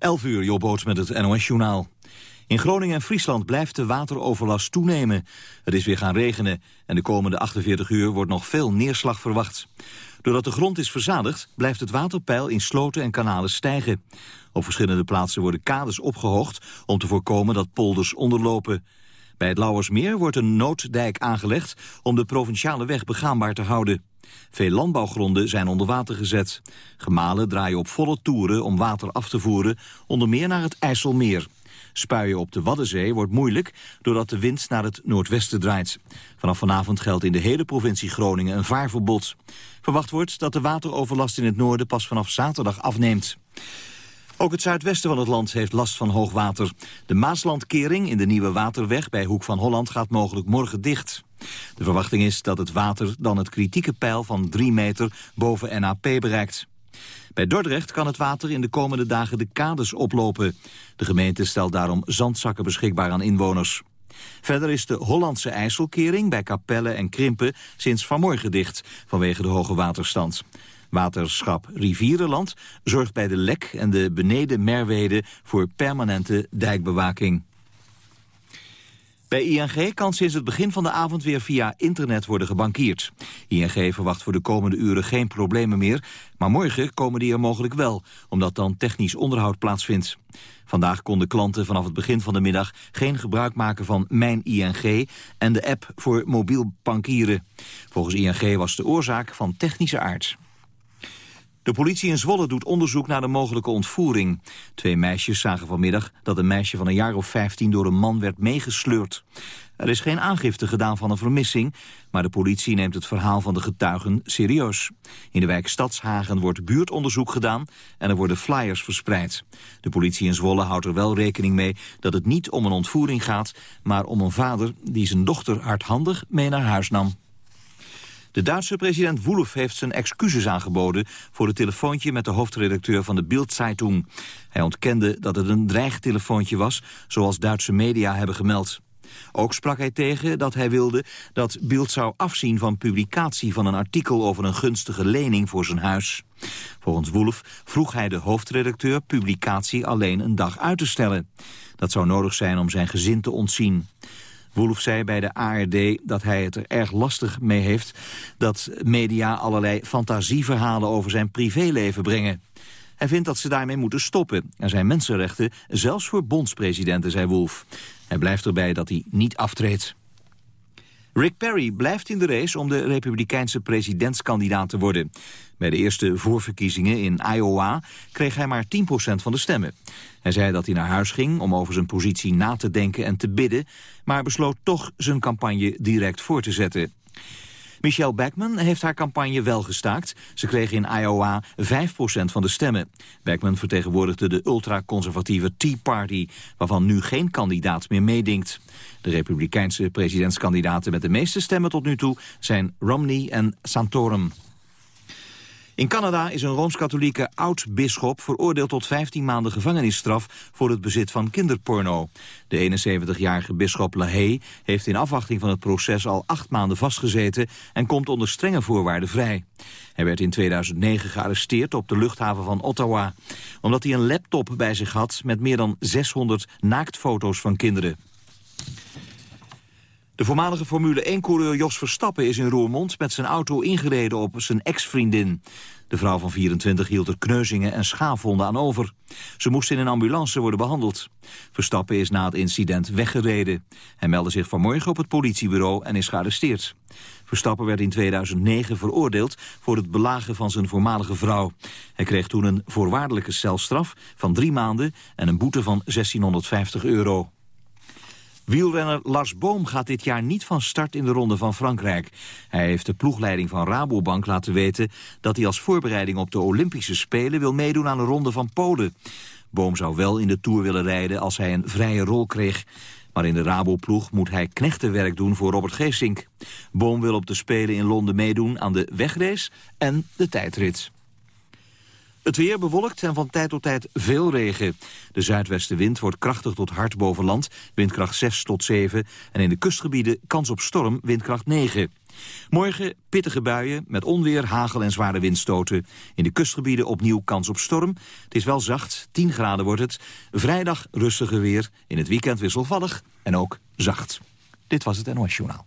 11 uur, Jobboot met het NOS-journaal. In Groningen en Friesland blijft de wateroverlast toenemen. Het is weer gaan regenen en de komende 48 uur wordt nog veel neerslag verwacht. Doordat de grond is verzadigd, blijft het waterpeil in sloten en kanalen stijgen. Op verschillende plaatsen worden kades opgehoogd om te voorkomen dat polders onderlopen. Bij het Lauwersmeer wordt een nooddijk aangelegd om de provinciale weg begaanbaar te houden. Veel landbouwgronden zijn onder water gezet. Gemalen draaien op volle toeren om water af te voeren, onder meer naar het IJsselmeer. Spuien op de Waddenzee wordt moeilijk doordat de wind naar het noordwesten draait. Vanaf vanavond geldt in de hele provincie Groningen een vaarverbod. Verwacht wordt dat de wateroverlast in het noorden pas vanaf zaterdag afneemt. Ook het zuidwesten van het land heeft last van hoogwater. De Maaslandkering in de Nieuwe Waterweg bij Hoek van Holland gaat mogelijk morgen dicht. De verwachting is dat het water dan het kritieke peil van 3 meter boven NAP bereikt. Bij Dordrecht kan het water in de komende dagen de kades oplopen. De gemeente stelt daarom zandzakken beschikbaar aan inwoners. Verder is de Hollandse IJsselkering bij Capelle en Krimpen sinds vanmorgen dicht vanwege de hoge waterstand. Waterschap Rivierenland zorgt bij de Lek en de Beneden Merwede voor permanente dijkbewaking. Bij ING kan sinds het begin van de avond weer via internet worden gebankierd. ING verwacht voor de komende uren geen problemen meer, maar morgen komen die er mogelijk wel, omdat dan technisch onderhoud plaatsvindt. Vandaag konden klanten vanaf het begin van de middag geen gebruik maken van Mijn ING en de app voor mobiel bankieren. Volgens ING was de oorzaak van technische aard. De politie in Zwolle doet onderzoek naar de mogelijke ontvoering. Twee meisjes zagen vanmiddag dat een meisje van een jaar of 15 door een man werd meegesleurd. Er is geen aangifte gedaan van een vermissing, maar de politie neemt het verhaal van de getuigen serieus. In de wijk Stadshagen wordt buurtonderzoek gedaan en er worden flyers verspreid. De politie in Zwolle houdt er wel rekening mee dat het niet om een ontvoering gaat, maar om een vader die zijn dochter hardhandig mee naar huis nam. De Duitse president Wolf heeft zijn excuses aangeboden... voor het telefoontje met de hoofdredacteur van de Bild-Zeitung. Hij ontkende dat het een dreigtelefoontje was, zoals Duitse media hebben gemeld. Ook sprak hij tegen dat hij wilde dat Bild zou afzien van publicatie van een artikel over een gunstige lening voor zijn huis. Volgens Wolf vroeg hij de hoofdredacteur publicatie alleen een dag uit te stellen. Dat zou nodig zijn om zijn gezin te ontzien. Wolf zei bij de ARD dat hij het er erg lastig mee heeft... dat media allerlei fantasieverhalen over zijn privéleven brengen. Hij vindt dat ze daarmee moeten stoppen. Er zijn mensenrechten, zelfs voor bondspresidenten, zei Wolf. Hij blijft erbij dat hij niet aftreedt. Rick Perry blijft in de race om de republikeinse presidentskandidaat te worden. Bij de eerste voorverkiezingen in Iowa kreeg hij maar 10% van de stemmen. Hij zei dat hij naar huis ging om over zijn positie na te denken en te bidden... maar besloot toch zijn campagne direct voor te zetten. Michelle Backman heeft haar campagne wel gestaakt. Ze kreeg in Iowa 5% van de stemmen. Backman vertegenwoordigde de ultraconservatieve Tea Party... waarvan nu geen kandidaat meer meedingt. De republikeinse presidentskandidaten met de meeste stemmen tot nu toe... zijn Romney en Santorum. In Canada is een Rooms-Katholieke oud-bisschop veroordeeld tot 15 maanden gevangenisstraf voor het bezit van kinderporno. De 71-jarige bisschop LaHaye heeft in afwachting van het proces al acht maanden vastgezeten en komt onder strenge voorwaarden vrij. Hij werd in 2009 gearresteerd op de luchthaven van Ottawa, omdat hij een laptop bij zich had met meer dan 600 naaktfoto's van kinderen. De voormalige Formule 1-coureur Jos Verstappen is in Roermond met zijn auto ingereden op zijn ex-vriendin. De vrouw van 24 hield er kneuzingen en schaafwonden aan over. Ze moest in een ambulance worden behandeld. Verstappen is na het incident weggereden. Hij meldde zich vanmorgen op het politiebureau en is gearresteerd. Verstappen werd in 2009 veroordeeld voor het belagen van zijn voormalige vrouw. Hij kreeg toen een voorwaardelijke celstraf van drie maanden en een boete van 1650 euro. Wielrenner Lars Boom gaat dit jaar niet van start in de Ronde van Frankrijk. Hij heeft de ploegleiding van Rabobank laten weten... dat hij als voorbereiding op de Olympische Spelen wil meedoen aan de Ronde van Polen. Boom zou wel in de Tour willen rijden als hij een vrije rol kreeg. Maar in de Rabo-ploeg moet hij knechtenwerk doen voor Robert Geesink. Boom wil op de Spelen in Londen meedoen aan de wegrace en de tijdrit. Het weer bewolkt en van tijd tot tijd veel regen. De zuidwestenwind wordt krachtig tot hard boven land, windkracht 6 tot 7. En in de kustgebieden kans op storm, windkracht 9. Morgen pittige buien met onweer, hagel en zware windstoten. In de kustgebieden opnieuw kans op storm. Het is wel zacht, 10 graden wordt het. Vrijdag rustiger weer, in het weekend wisselvallig en ook zacht. Dit was het NOS Journaal.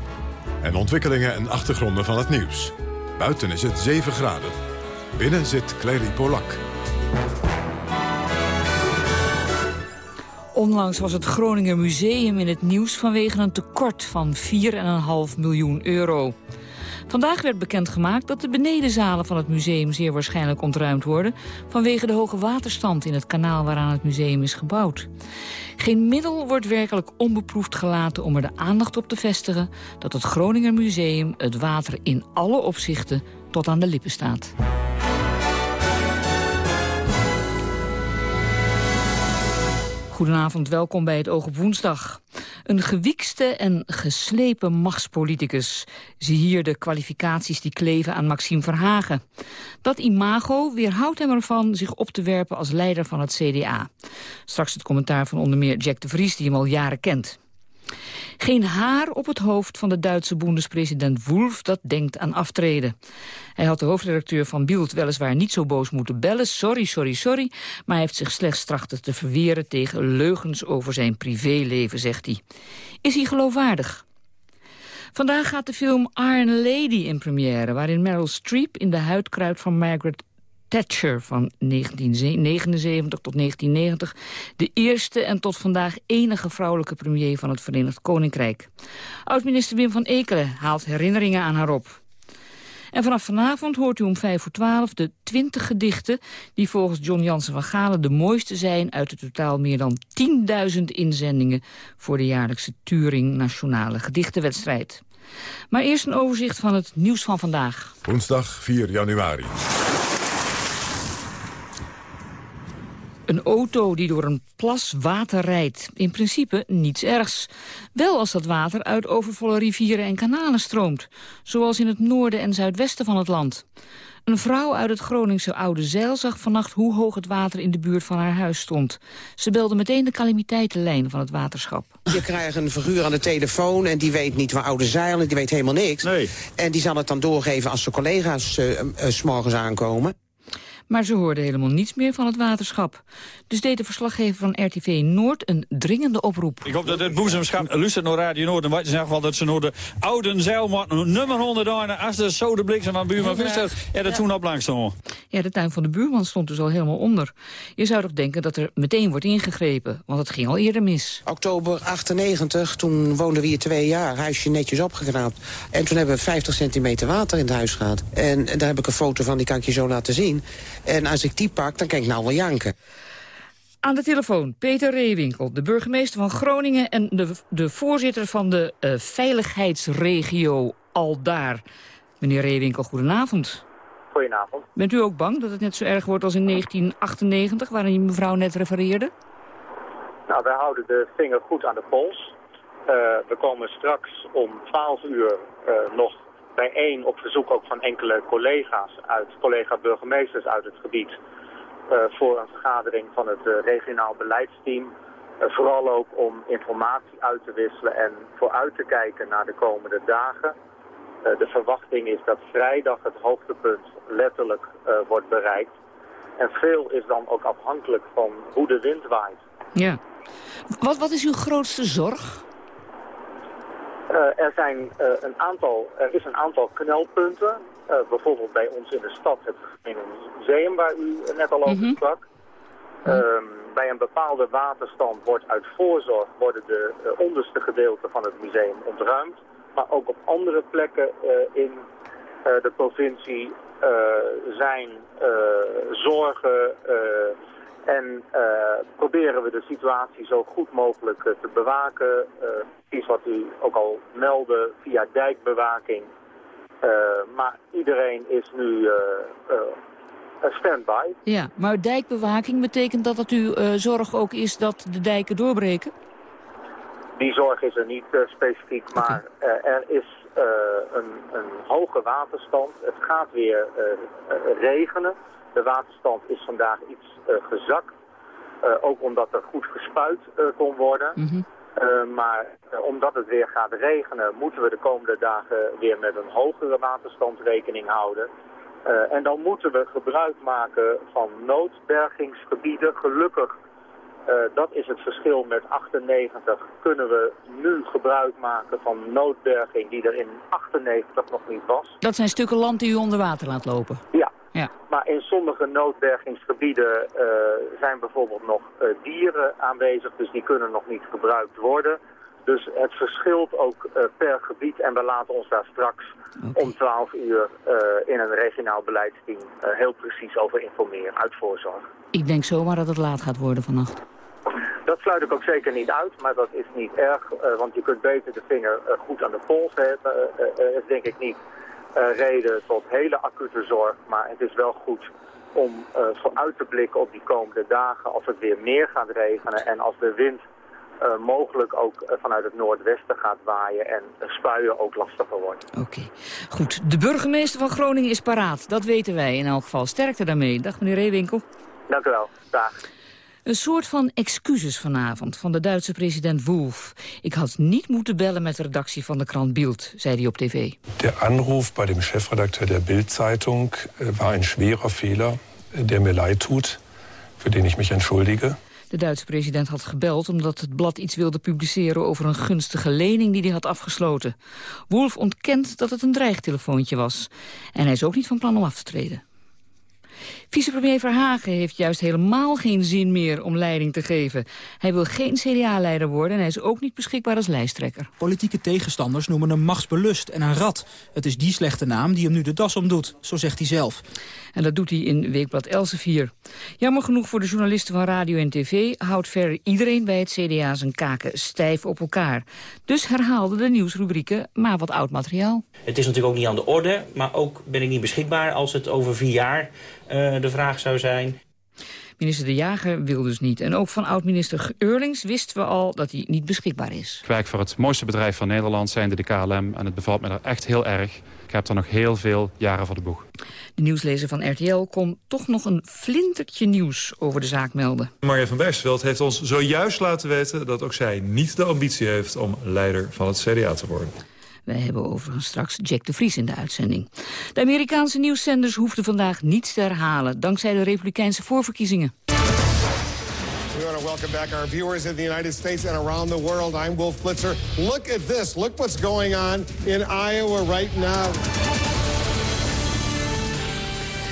en ontwikkelingen en achtergronden van het nieuws. Buiten is het 7 graden. Binnen zit Clary Polak. Onlangs was het Groninger Museum in het nieuws vanwege een tekort van 4,5 miljoen euro. Vandaag werd bekendgemaakt dat de benedenzalen van het museum zeer waarschijnlijk ontruimd worden vanwege de hoge waterstand in het kanaal waaraan het museum is gebouwd. Geen middel wordt werkelijk onbeproefd gelaten om er de aandacht op te vestigen dat het Groninger Museum het water in alle opzichten tot aan de lippen staat. Goedenavond, welkom bij het Oog op Woensdag. Een gewiekste en geslepen machtspoliticus. Zie hier de kwalificaties die kleven aan Maxime Verhagen. Dat imago weerhoudt hem ervan zich op te werpen als leider van het CDA. Straks het commentaar van onder meer Jack de Vries, die hem al jaren kent. Geen haar op het hoofd van de Duitse boendespresident Wolf dat denkt aan aftreden. Hij had de hoofdredacteur van Bild weliswaar niet zo boos moeten bellen. Sorry, sorry, sorry. Maar hij heeft zich slechts trachten te verweren tegen leugens over zijn privéleven, zegt hij. Is hij geloofwaardig? Vandaag gaat de film Iron Lady in première... waarin Meryl Streep in de huid kruipt van Margaret Thatcher van 1979 tot 1990... de eerste en tot vandaag enige vrouwelijke premier van het Verenigd Koninkrijk. Oud-minister Wim van Ekelen haalt herinneringen aan haar op. En vanaf vanavond hoort u om 5 voor 12 de 20 gedichten... die volgens John Jansen van Galen de mooiste zijn... uit de totaal meer dan 10.000 inzendingen... voor de jaarlijkse Turing Nationale Gedichtenwedstrijd. Maar eerst een overzicht van het nieuws van vandaag. Woensdag 4 januari. Een auto die door een plas water rijdt. In principe niets ergs. Wel als dat water uit overvolle rivieren en kanalen stroomt. Zoals in het noorden en zuidwesten van het land. Een vrouw uit het Groningse Oude Zeil zag vannacht hoe hoog het water in de buurt van haar huis stond. Ze belde meteen de calamiteitenlijn van het waterschap. Je krijgt een figuur aan de telefoon en die weet niet waar Oude Zeil is, die weet helemaal niks. Nee. En die zal het dan doorgeven als de collega's uh, uh, s morgens aankomen. Maar ze hoorden helemaal niets meer van het waterschap. Dus deed de verslaggever van RTV Noord een dringende oproep. Ik hoop dat het boezemschap luistert naar Radio Noord. En wat in ieder geval dat ze naar de oude nummer 100 aan. Als de zo de bliksem van buurman Visser. Ja, dat toen op langs stond. Ja, de tuin van de buurman stond dus al helemaal onder. Je zou toch denken dat er meteen wordt ingegrepen. Want het ging al eerder mis. Oktober 98, toen woonden we hier twee jaar. Huisje netjes opgeknapt. En toen hebben we 50 centimeter water in het huis gehad. En daar heb ik een foto van, die kan ik je zo laten zien. En als ik die pak, dan kan ik nou wel janken. Aan de telefoon Peter Reewinkel, de burgemeester van Groningen... en de, de voorzitter van de uh, veiligheidsregio Aldaar. Meneer Reewinkel, goedenavond. Goedenavond. Bent u ook bang dat het net zo erg wordt als in 1998... waarin mevrouw net refereerde? Nou, wij houden de vinger goed aan de pols. Uh, we komen straks om 12 uur uh, nog bijeen op verzoek ook van enkele collega's uit collega-burgemeesters uit het gebied uh, voor een vergadering van het uh, regionaal beleidsteam. Uh, vooral ook om informatie uit te wisselen en vooruit te kijken naar de komende dagen. de verwachting is dat vrijdag het hoogtepunt letterlijk wordt bereikt. En veel is dan ook afhankelijk van hoe de wind waait. Ja. Wat, wat is uw grootste zorg? Uh, er, zijn, uh, een aantal, er is een aantal knelpunten. Uh, bijvoorbeeld bij ons in de stad het museum waar u net al over mm -hmm. sprak. Um, bij een bepaalde waterstand wordt uit voorzorg worden de onderste gedeelten van het museum ontruimd. Maar ook op andere plekken in de provincie zijn zorgen En proberen we de situatie zo goed mogelijk te bewaken. iets wat u ook al meldde via dijkbewaking. maar iedereen is nu standby. Ja, maar dijkbewaking betekent dat het uw zorg ook is dat de dijken doorbreken? Die zorg is er niet specifiek, maar er is een, een, hoge waterstand. Het gaat weer regenen. De waterstand is vandaag iets gezakt. ook omdat er goed gespuit kon worden. Mm maar omdat het weer gaat regenen, moeten we de komende dagen weer met een hogere waterstand rekening houden. en dan moeten we gebruik maken van noodbergingsgebieden. Gelukkig dat is het verschil met 98. Kunnen we nu gebruik maken van noodberging die er in 98 nog niet was. Dat zijn stukken land die u onder water laat lopen? Ja. Ja. Maar in sommige noodbergingsgebieden uh, zijn bijvoorbeeld nog uh, dieren aanwezig, dus die kunnen nog niet gebruikt worden. Dus het verschilt ook per gebied en we laten ons daar straks okay. om 12 uur in een regionaal beleidsteam heel precies over informeren uit voorzorg. Ik denk zomaar dat het laat gaat worden vannacht. Dat sluit ik ook zeker niet uit, maar dat is niet erg, want je kunt beter de vinger goed aan de pols hebben. Is denk ik niet reden tot hele acute zorg, maar het is wel goed om vooruit te blikken op die komende dagen als het weer meer gaat regenen en als de wind mogelijk ook vanuit het noordwesten gaat waaien en spuien ook lastiger wordt. Oké, goed. De burgemeester van Groningen is paraat, dat weten wij in elk geval. Sterkte daarmee. Dag meneer Reewinkel. Dank u wel. Dag. Een soort van excuses vanavond van de Duitse president Wolf. Ik had niet moeten bellen met de redactie van de krant Bild, zei hij op tv. De Anruf bij de chefredacteur der Bild-Zeitung äh, war een schwerer Fehler, äh, der mir leid tut, für den ich mich entschuldige. De Duitse president had gebeld omdat het blad iets wilde publiceren over een gunstige lening die hij had afgesloten. Wolf ontkent dat het een dreigtelefoontje was. En hij is ook niet van plan om af te treden. Vicepremier Verhagen heeft juist helemaal geen zin meer om leiding te geven. Hij wil geen CDA-leider worden en hij is ook niet beschikbaar als lijsttrekker. Politieke tegenstanders noemen hem machtsbelust en een rat. Het is die slechte naam die hem nu de das omdoet, zo zegt hij zelf. En dat doet hij in Weekblad Elsevier. Jammer genoeg voor de journalisten van radio en tv... houdt verder iedereen bij het CDA zijn kaken stijf op elkaar. Dus herhaalde de nieuwsrubrieken maar wat oud materiaal. Het is natuurlijk ook niet aan de orde, maar ook ben ik niet beschikbaar... als het over vier jaar uh, de vraag zou zijn. Minister De Jager wil dus niet. En ook van oud-minister Eurlings wisten we al dat hij niet beschikbaar is. Ik werk voor het mooiste bedrijf van Nederland, zijnde de KLM. En het bevalt me er echt heel erg. Ik heb er nog heel veel jaren voor de boeg. De nieuwslezer van RTL kon toch nog een flintertje nieuws over de zaak melden. Marja van Bijsveld heeft ons zojuist laten weten... dat ook zij niet de ambitie heeft om leider van het CDA te worden. Wij hebben overigens straks Jack de Vries in de uitzending. De Amerikaanse nieuwszenders hoefden vandaag niets te herhalen... dankzij de republikeinse voorverkiezingen. We want to welcome back our viewers in the United States and around the world. I'm Wolf Blitzer. Look at this. Look what's going on in Iowa right now.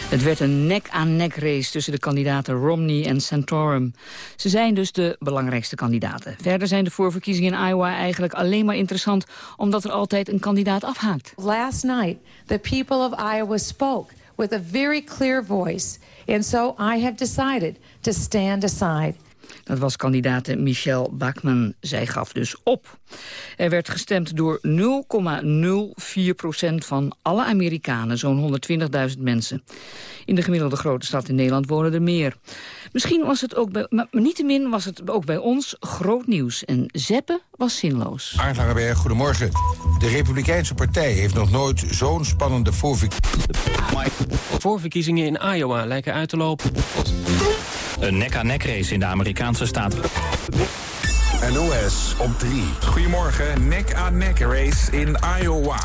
Het werd een nek-aan-nek race tussen de kandidaten Romney en Santorum. Ze zijn dus de belangrijkste kandidaten. Verder zijn de voorverkiezingen in Iowa eigenlijk alleen maar interessant... omdat er altijd een kandidaat afhaakt. Last night, the people of Iowa spoke with a very clear voice. And so I have decided to stand aside. Dat was kandidaat Michelle Bachmann. Zij gaf dus op. Er werd gestemd door 0,04 procent van alle Amerikanen, zo'n 120.000 mensen. In de gemiddelde grote stad in Nederland wonen er meer. Misschien was het ook bij, maar niettemin was het ook bij ons groot nieuws. En zeppen was zinloos. Arndt Langeberg, goedemorgen. De Republikeinse Partij heeft nog nooit zo'n spannende voorverkiezingen... Voorverkiezingen in Iowa lijken uit te lopen. Een nek-aan-nek race in de Amerikaanse staat. NOS op 3. Goedemorgen, nek-aan-nek race in Iowa.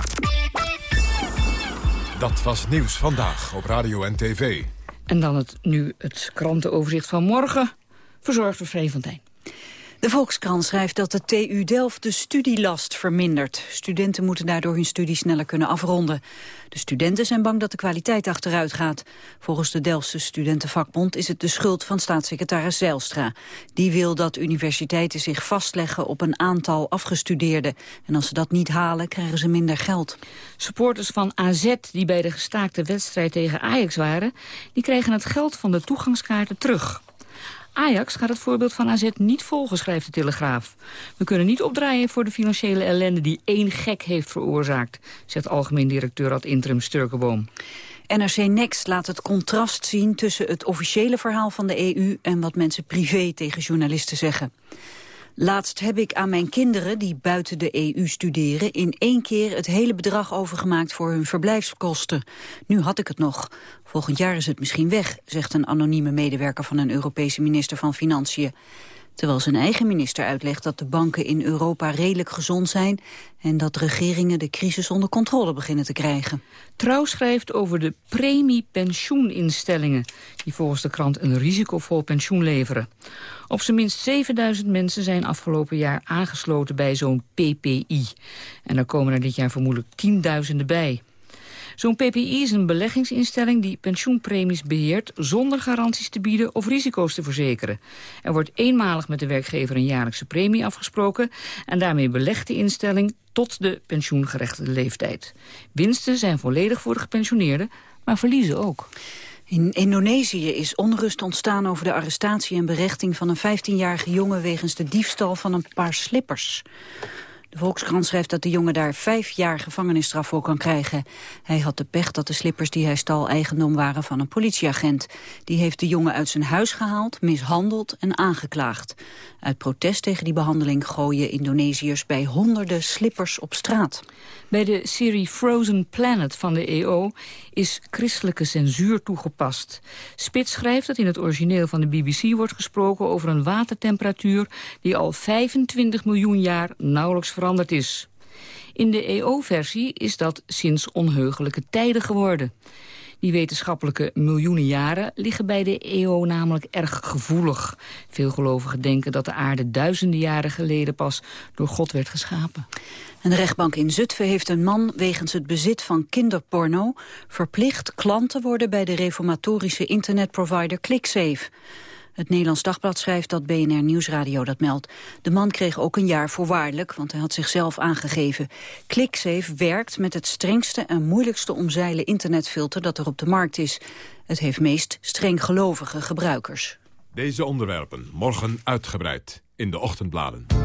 Dat was nieuws vandaag op radio en tv. En dan het, nu het krantenoverzicht van morgen, verzorgd door Tijn. De Volkskrant schrijft dat de TU Delft de studielast vermindert. Studenten moeten daardoor hun studie sneller kunnen afronden. De studenten zijn bang dat de kwaliteit achteruit gaat. Volgens de Delftse Studentenvakbond is het de schuld van staatssecretaris Zijlstra. Die wil dat universiteiten zich vastleggen op een aantal afgestudeerden. En als ze dat niet halen, krijgen ze minder geld. Supporters van AZ die bij de gestaakte wedstrijd tegen Ajax waren... die kregen het geld van de toegangskaarten terug. Ajax gaat het voorbeeld van AZ niet volgen, schrijft de Telegraaf. We kunnen niet opdraaien voor de financiële ellende die één gek heeft veroorzaakt, zegt algemeen directeur ad interim Sturkenboom. NRC Next laat het contrast zien tussen het officiële verhaal van de EU en wat mensen privé tegen journalisten zeggen. Laatst heb ik aan mijn kinderen die buiten de EU studeren... in één keer het hele bedrag overgemaakt voor hun verblijfskosten. Nu had ik het nog. Volgend jaar is het misschien weg, zegt een anonieme medewerker... van een Europese minister van Financiën. Terwijl zijn eigen minister uitlegt dat de banken in Europa redelijk gezond zijn... en dat regeringen de crisis onder controle beginnen te krijgen. Trouw schrijft over de premiepensioeninstellingen... die volgens de krant een risicovol pensioen leveren. Op zijn minst 7000 mensen zijn afgelopen jaar aangesloten bij zo'n PPI. En er komen er dit jaar vermoedelijk tienduizenden bij. Zo'n PPI is een beleggingsinstelling die pensioenpremies beheert... zonder garanties te bieden of risico's te verzekeren. Er wordt eenmalig met de werkgever een jaarlijkse premie afgesproken... en daarmee belegt de instelling tot de pensioengerechtigde leeftijd. Winsten zijn volledig voor de gepensioneerden, maar verliezen ook. In Indonesië is onrust ontstaan over de arrestatie en berechting van een 15-jarige jongen wegens de diefstal van een paar slippers. De Volkskrant schrijft dat de jongen daar vijf jaar gevangenisstraf voor kan krijgen. Hij had de pech dat de slippers die hij stal eigendom waren van een politieagent. Die heeft de jongen uit zijn huis gehaald, mishandeld en aangeklaagd. Uit protest tegen die behandeling gooien Indonesiërs bij honderden slippers op straat. Bij de serie Frozen Planet van de EO is christelijke censuur toegepast. Spits schrijft dat in het origineel van de BBC wordt gesproken over een watertemperatuur die al 25 miljoen jaar nauwelijks veranderd is. In de EO-versie is dat sinds onheugelijke tijden geworden. Die wetenschappelijke miljoenen jaren liggen bij de EO namelijk erg gevoelig. Veel gelovigen denken dat de aarde duizenden jaren geleden pas door God werd geschapen. Een rechtbank in Zutphen heeft een man wegens het bezit van kinderporno verplicht klant te worden bij de reformatorische internetprovider ClickSafe. Het Nederlands Dagblad schrijft dat BNR Nieuwsradio dat meldt. De man kreeg ook een jaar voorwaardelijk, want hij had zichzelf aangegeven. ClickSafe werkt met het strengste en moeilijkste omzeilen internetfilter dat er op de markt is. Het heeft meest strenggelovige gebruikers. Deze onderwerpen morgen uitgebreid in de ochtendbladen.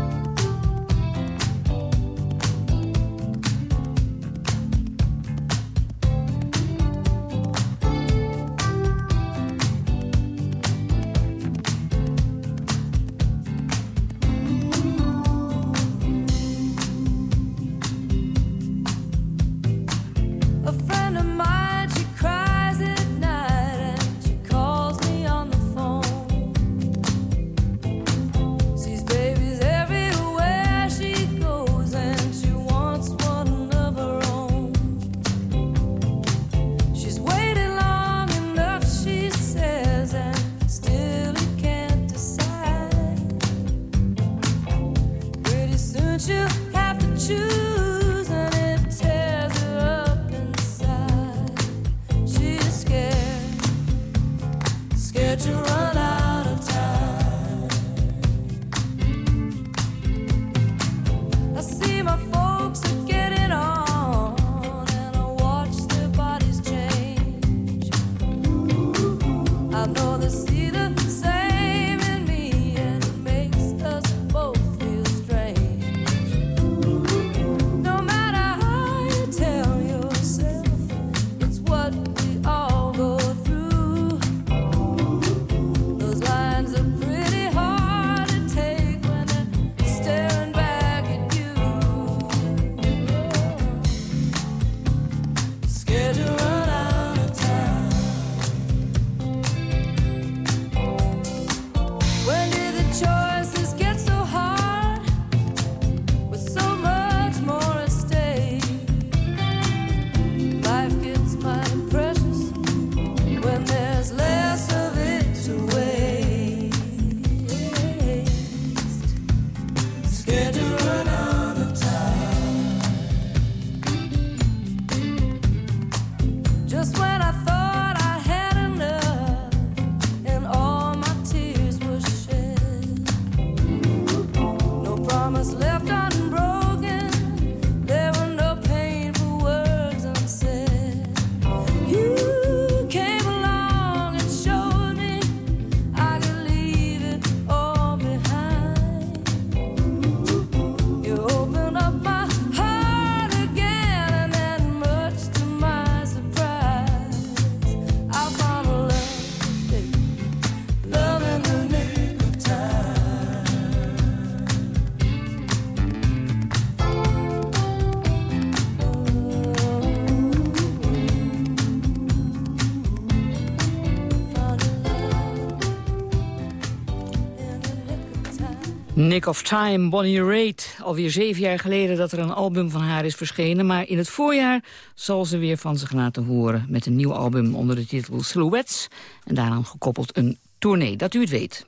Nick of Time, Bonnie Raitt. Alweer zeven jaar geleden dat er een album van haar is verschenen... maar in het voorjaar zal ze weer van zich laten horen... met een nieuw album onder de titel Silhouettes... en daaraan gekoppeld een tournee, dat u het weet.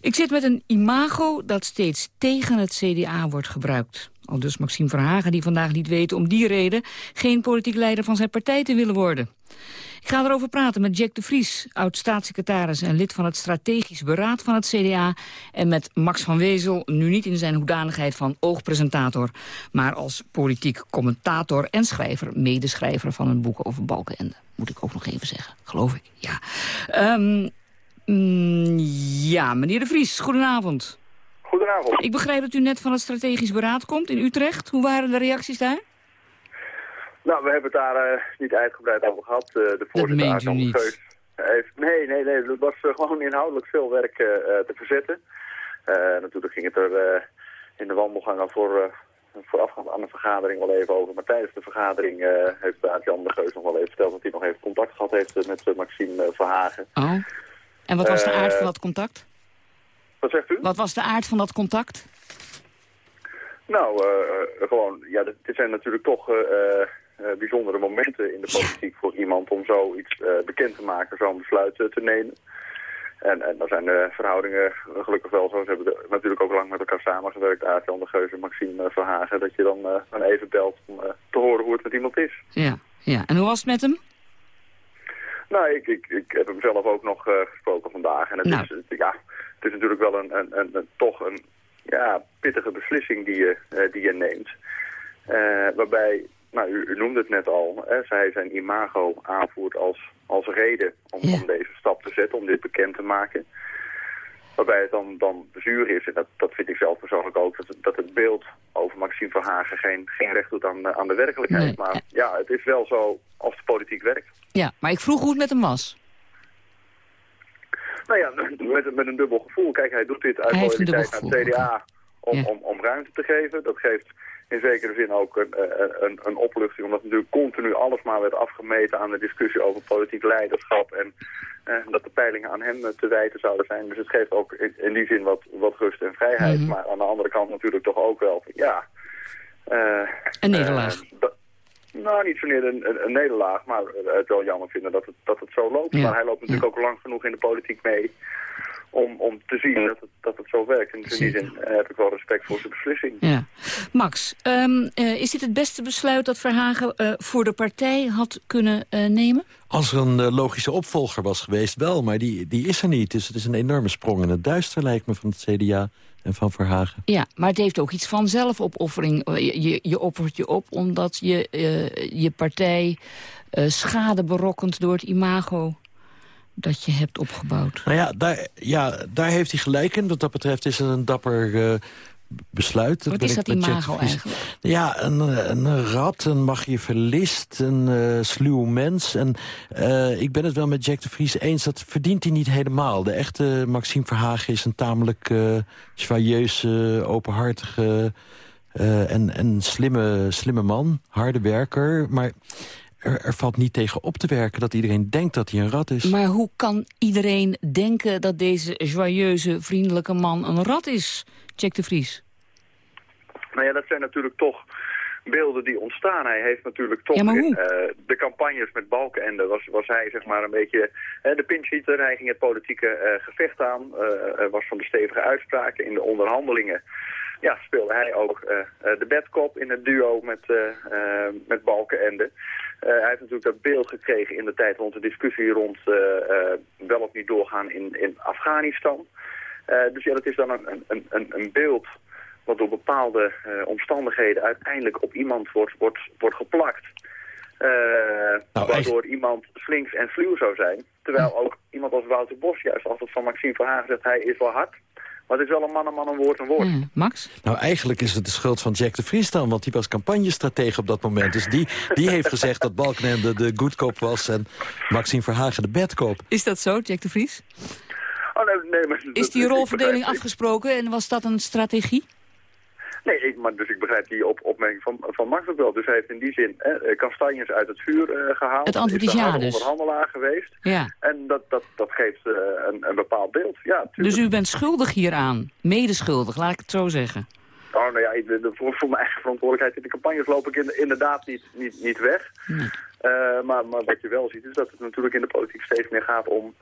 Ik zit met een imago dat steeds tegen het CDA wordt gebruikt. Al dus Maxime Verhagen die vandaag liet weten om die reden... geen politiek leider van zijn partij te willen worden. Ik ga erover praten met Jack de Vries, oud-staatssecretaris... en lid van het strategisch beraad van het CDA... en met Max van Wezel, nu niet in zijn hoedanigheid van oogpresentator... maar als politiek commentator en schrijver... medeschrijver van een boek over Balkenende. Moet ik ook nog even zeggen, geloof ik. Ja, um, ja meneer de Vries, goedenavond. Goedenavond. Ik begrijp dat u net van het strategisch beraad komt in Utrecht. Hoe waren de reacties daar? Nou, we hebben het daar uh, niet uitgebreid over gehad. Uh, de voorzitter niet. Heeft, nee, nee, nee. Het was uh, gewoon inhoudelijk veel werk te verzetten. natuurlijk ging het er in de wandelgangen voor, voorafgaand aan de vergadering wel even over. Maar tijdens de vergadering heeft Aart-Jan de Geus nog wel even verteld dat hij nog even contact gehad heeft met Maxime Verhagen. Oh. En wat was de aard van dat contact? Wat zegt u? Wat was de aard van dat contact? Nou, gewoon, ja, dit zijn natuurlijk toch bijzondere momenten in de politiek voor iemand om zoiets uh, bekend te maken, zo'n besluit te nemen. En, en dan zijn de verhoudingen gelukkig wel zo. Ze hebben de, natuurlijk ook lang met elkaar samengewerkt, Aart-Jan de Geus en Maxime Verhagen, dat je dan, dan even belt om te horen hoe het met iemand is. Ja, ja. En hoe was het met hem? Nou, ik, ik, ik heb hem zelf ook nog gesproken vandaag. En het, nou. is, ja, het is natuurlijk wel een, een, een, een toch een ja, pittige beslissing die je, die je neemt. waarbij nou, u, u, noemde het net al, hè, zij zijn imago aanvoert als, als reden om, om deze stap te zetten, om dit bekend te maken. Waarbij het dan, dan zuur is, en dat, dat vind ik zelf persoonlijk ook, dat, dat het beeld over Maxime Verhagen geen, geen recht doet aan, aan de werkelijkheid. Nee. Maar ja, het is wel zo als de politiek werkt. Ja, maar ik vroeg hoe het met hem was. Nou ja, met, met een dubbel gevoel. Kijk, hij doet dit uit loyaliteit naar het CDA om, Ja. om, om ruimte te geven. Dat geeft in zekere zin ook een, een, een, een opluchting, omdat natuurlijk continu alles maar werd afgemeten aan de discussie over politiek leiderschap en eh, dat de peilingen aan hem eh, te wijten zouden zijn. Dus het geeft ook in, in die zin wat, wat rust en vrijheid. Mhm. Maar aan de andere kant natuurlijk toch ook wel, ja... eh, Een nederlaag. eh, nou, niet zozeer een, een, een nederlaag, maar het wel jammer vinden dat het, dat het zo loopt. Ja. Maar hij loopt natuurlijk ook lang genoeg in de politiek mee om, om te zien dat het, dat het zo werkt. En dus in die zin eh, heb ik wel respect voor zijn beslissing. Ja. Max, ehm, eh, is dit het beste besluit dat Verhagen eh, voor de partij had kunnen eh, nemen? Als er een eh, logische opvolger was geweest, wel. Maar die, die is er niet. Dus het is een enorme sprong in het duister, lijkt me, van het CDA en van Verhagen. Ja, maar het heeft ook iets van zelfopoffering. Eh, Je, je, je offert je op omdat je eh, je partij eh, schade berokkent door het imago dat je hebt opgebouwd. Nou ja, daar, ja, daar heeft hij gelijk in. Wat dat betreft is het een dapper eh, besluit. Wat is dat imago eigenlijk? Ja, een, eh, een rat, een machiavellist, een eh sluw mens. En eh, ik ben het wel met Jack de Vries eens, dat verdient hij niet helemaal. De echte Maxime Verhagen is een tamelijk joyeuze, openhartige... en, en slimme, slimme man, harde werker. Maar er, er valt niet tegen op te werken dat iedereen denkt dat hij een rat is. Maar hoe kan iedereen denken dat deze joyeuze, vriendelijke man een rat is? Jack de Vries. Nou ja, dat zijn natuurlijk toch beelden die ontstaan. Hij heeft natuurlijk toch Ja, maar hoe? in eh, de campagnes met Balkenende was, was hij zeg maar een beetje eh, de pinchhitter. Hij ging het politieke eh, gevecht aan, was van de stevige uitspraken in de onderhandelingen. Ja, speelde hij ook eh, eh, de bedkop in het duo met, eh, met Balkenende. Hij heeft natuurlijk dat beeld gekregen in de tijd rond de discussie rond wel of niet doorgaan in, in Afghanistan. Dus ja, dat is dan een, een, een, een beeld wat door bepaalde omstandigheden uiteindelijk op iemand wordt, wordt, wordt geplakt. Eh, waardoor iemand slinks en sluw zou zijn. Terwijl ook iemand als Wouter Bos juist altijd van Maxime Verhagen zegt... hij is wel hard, maar het is wel een man, een man, een woord, een woord. Max? Nou, eigenlijk is het de schuld van Jack de Vries dan, want die was campagnestratege op dat moment. Dus die, die heeft gezegd dat Balkenende de good cop was en Maxime Verhagen de bad cop. Is dat zo, Jack de Vries? Oh, nee, nee, maar, Is die rolverdeling afgesproken en was dat een strategie? Nee, ik, maar dus ik begrijp die op, opmerking van, van Max ook wel. Dus hij heeft in die zin eh, kastanjes uit het vuur eh, gehaald. Het antwoord is, is ja dus. onderhandelaar geweest. Ja. En dat, dat, dat geeft uh, een, een bepaald beeld. Ja, tuurlijk. dus u bent schuldig hieraan? Medeschuldig, laat ik het zo zeggen. Oh, nou ja, de, de, voor, voor, mijn eigen verantwoordelijkheid in de campagnes loop ik in, inderdaad niet, niet, niet weg. Nee. Uh, maar, maar wat je wel ziet is dat het natuurlijk in de politiek steeds meer gaat om,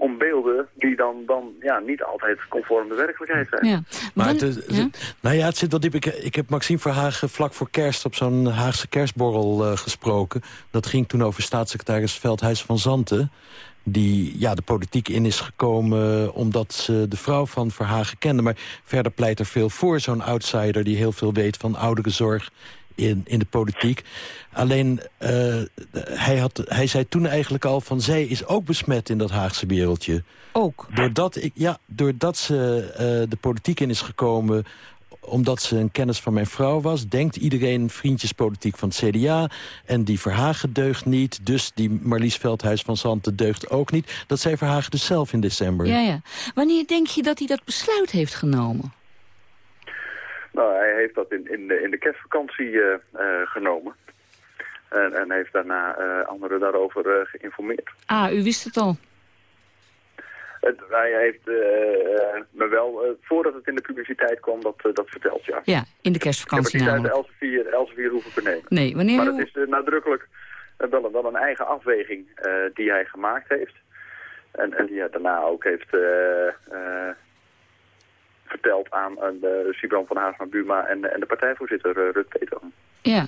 om beelden die dan, dan ja, niet altijd conform de werkelijkheid zijn. Ja. Maar het, het, ja? nou ja, het zit wel diep. Ik, ik heb Maxime Verhagen vlak voor kerst op zo'n Haagse kerstborrel uh, gesproken. Dat ging toen over staatssecretaris Veldhuis van Zanten die ja, de politiek in is gekomen omdat ze de vrouw van Verhagen kende. Maar verder pleit er veel voor zo'n outsider... die heel veel weet van ouderenzorg in, in de politiek. Alleen, uh, hij, had, hij zei toen eigenlijk al van... zij is ook besmet in dat Haagse wereldje. Ook? Doordat, ik, ja, doordat ze uh, de politiek in is gekomen omdat ze een kennis van mijn vrouw was... denkt iedereen vriendjespolitiek van het CDA... en die Verhagen deugt niet, dus die Marlies Veldhuis van Zanten deugt ook niet. Dat zei Verhagen dus zelf in december. Ja, ja. Wanneer denk je dat hij dat besluit heeft genomen? Nou, hij heeft dat in, in, de, in de kerstvakantie uh, uh, genomen. En, en, heeft daarna uh, anderen daarover geïnformeerd. Ah, u wist het al? Het, hij heeft me wel, voordat het in de publiciteit kwam, dat, dat verteld, ja. Ja, in de kerstvakantie Ik heb het niet uit Elsevier, Elsevier hoeven vernemen. Nee, wanneer... Maar het is nadrukkelijk wel, wel, een eigen afweging die hij gemaakt heeft. En, en die hij daarna ook heeft verteld aan de Sibran van Haasma Buma en, en de partijvoorzitter Rut Peter. Ja,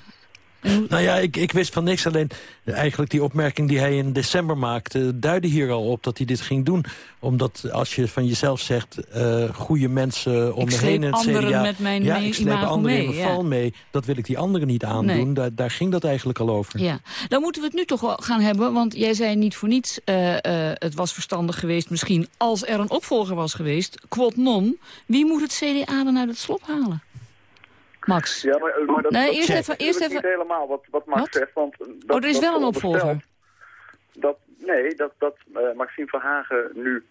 nou ja, ik, ik wist van niks. Alleen eigenlijk die opmerking die hij in december maakte... duidde hier al op dat hij dit ging doen. Omdat als je van jezelf zegt... Uh, goede mensen om me heen in het CDA... met mijn ja, ik sleep anderen mee, in mijn val ja. mee. Dat wil ik die anderen niet aandoen. Nee. Daar, daar ging dat eigenlijk al over. Ja, dan moeten we het nu toch gaan hebben. Want jij zei niet voor niets... Uh, uh, het was verstandig geweest misschien als er een opvolger was geweest. Quod non. Wie moet het CDA dan uit het slop halen? Max. Ja, maar, maar dat, nee, dat eerst is even, eerst even... niet helemaal wat, wat Max wat? zegt. Want dat, oh, er is wel een opvolger. Dat, nee, dat, dat uh, Maxime Verhagen nu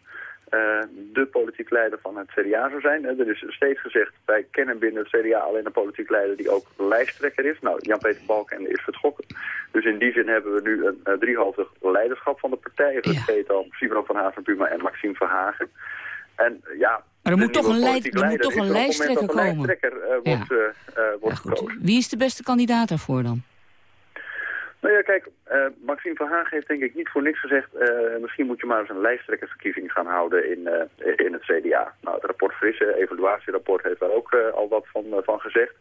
uh, de politiek leider van het CDA zou zijn. Er is steeds gezegd, wij kennen binnen het CDA alleen een politiek leider die ook lijsttrekker is. Nou, Jan-Peter Balken is vertrokken. Dus in die zin hebben we nu een uh, driehoofdig leiderschap van de partij. Het heet dan Simon van Haven Puma en Maxime Verhagen. En ja, maar er moet toch een, leid, er moet toch een lijsttrekker komen? Een lijsttrekker uh, ja. wordt, uh, wordt ja, gekozen. Wie is de beste kandidaat daarvoor dan? Nou ja, kijk, uh, Maxime Verhagen heeft denk ik niet voor niks gezegd... misschien moet je maar eens een lijsttrekkersverkiezing gaan houden in, in het CDA. Nou, het rapport Frisse, evaluatierapport, heeft daar ook al wat van, van gezegd.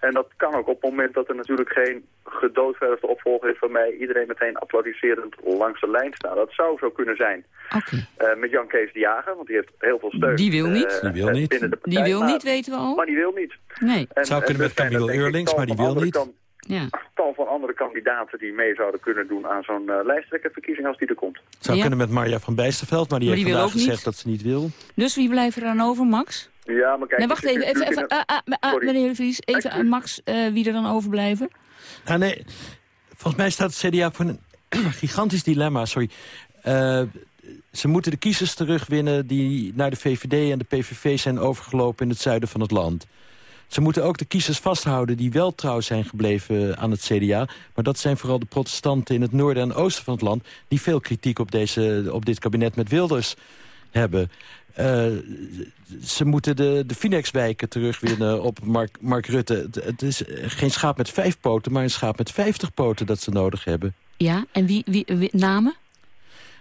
En dat kan ook op het moment dat er natuurlijk geen gedoodverfde opvolger is... waarmee iedereen meteen applaudisserend langs de lijn staat. Dat zou zo kunnen zijn. Okay. Uh, met Jan Kees de Jager, want die heeft heel veel steun. Die wil niet. Uh, die wil niet. Binnen de partij, die wil niet, weten we al. Maar die wil niet. Nee. Het zou kunnen met Camille Eurlings, maar die wil niet. Ja. tal van andere kandidaten die mee zouden kunnen doen aan zo'n uh, lijsttrekkerverkiezing als die er komt. Het zou ja. kunnen met Marja van Bijsterveld, maar die maar heeft die vandaag gezegd niet. dat ze niet wil. Dus wie blijft er dan over, Max? Ja, maar kijk... Nee, wacht even, even, even, uh, uh, uh, meneer de Vries, even aan Max, wie er dan overblijven. Ah, nee, volgens mij staat het CDA voor een gigantisch dilemma, sorry. Uh, ze moeten de kiezers terugwinnen die naar de VVD en de PVV zijn overgelopen in het zuiden van het land. Ze moeten ook de kiezers vasthouden die wel trouw zijn gebleven aan het CDA. Maar dat zijn vooral de protestanten in het noorden en oosten van het land... die veel kritiek op, deze, op dit kabinet met Wilders hebben. Uh, ze moeten de, de Finex-wijken terugwinnen op Mark, Mark Rutte. Het, het, is geen schaap met vijf poten, maar een schaap met vijftig poten dat ze nodig hebben. Ja, en wie, wie, wie namen?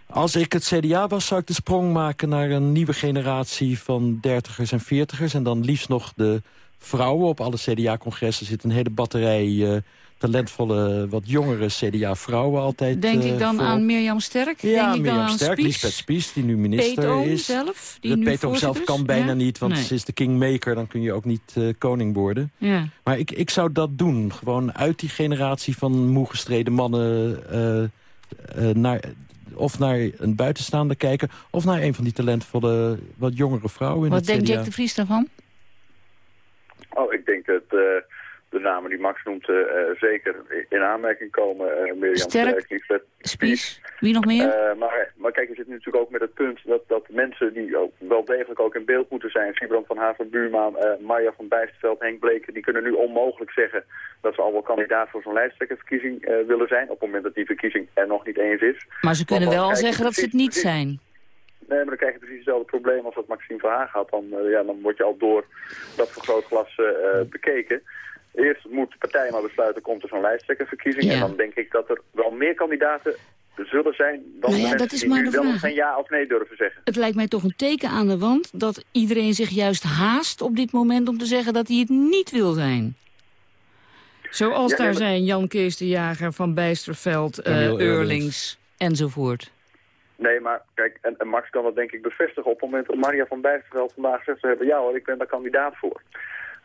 Als ik het CDA was, zou ik de sprong maken naar een nieuwe generatie van dertigers en veertigers. En dan liefst nog de vrouwen. Op alle CDA-congressen zit een hele batterij uh, talentvolle, wat jongere CDA-vrouwen altijd. Denk ik dan uh, aan Mirjam Sterk? Ja, Denk Mirjam ik dan Sterk, Spies? Lisbeth Spies, die nu minister is. zelf? Die dat nu Peter zelf kan bijna ja? niet, want nee. ze is de kingmaker. Dan kun je ook niet uh, koning worden. Ja. Maar ik, ik zou dat doen. Gewoon uit die generatie van moe gestreden mannen... Uh, naar, of naar een buitenstaander kijken... of naar een van die talentvolle, wat jongere vrouwen in Wat het denkt CDA. Jack de Vries daarvan? Oh, ik denk dat, uh, de namen die Max noemt zeker in aanmerking komen. Mirjam Sterk, Spies, wie nog meer? maar, maar kijk, we zitten natuurlijk ook met het punt dat, dat mensen die ook wel degelijk ook in beeld moeten zijn, Sibrand van Haven, Buurman, Marja van Bijsterveld, Henk Bleken, die kunnen nu onmogelijk zeggen dat ze al wel kandidaat voor zo'n lijsttrekkerverkiezing willen zijn, op het moment dat die verkiezing er nog niet eens is. Maar ze kunnen wel zeggen dat ze het niet zijn. Nee, maar dan krijg je precies hetzelfde probleem als wat Maxime Verhaag had. Dan, uh, ja, dan word je al door dat vergrootglas uh, bekeken. Eerst moet de partij maar besluiten, komt er zo'n lijsttrekkerverkiezing. Ja. En dan denk ik dat er wel meer kandidaten zullen zijn dan nou ja, de dat is die maar nu de wel vraag. geen ja of nee durven zeggen. Het lijkt mij toch een teken aan de wand dat iedereen zich juist haast op dit moment om te zeggen dat hij het niet wil zijn. Zoals Ja, daar maar- zijn Jan Kees de Jager, Van Bijsterveld, eh, Eurlings. Eurlings enzovoort. Nee, maar kijk, en, Max kan dat denk ik bevestigen op het moment dat Maria van Bijsterveld vandaag zegt te hebben, ja hoor, ik ben daar kandidaat voor.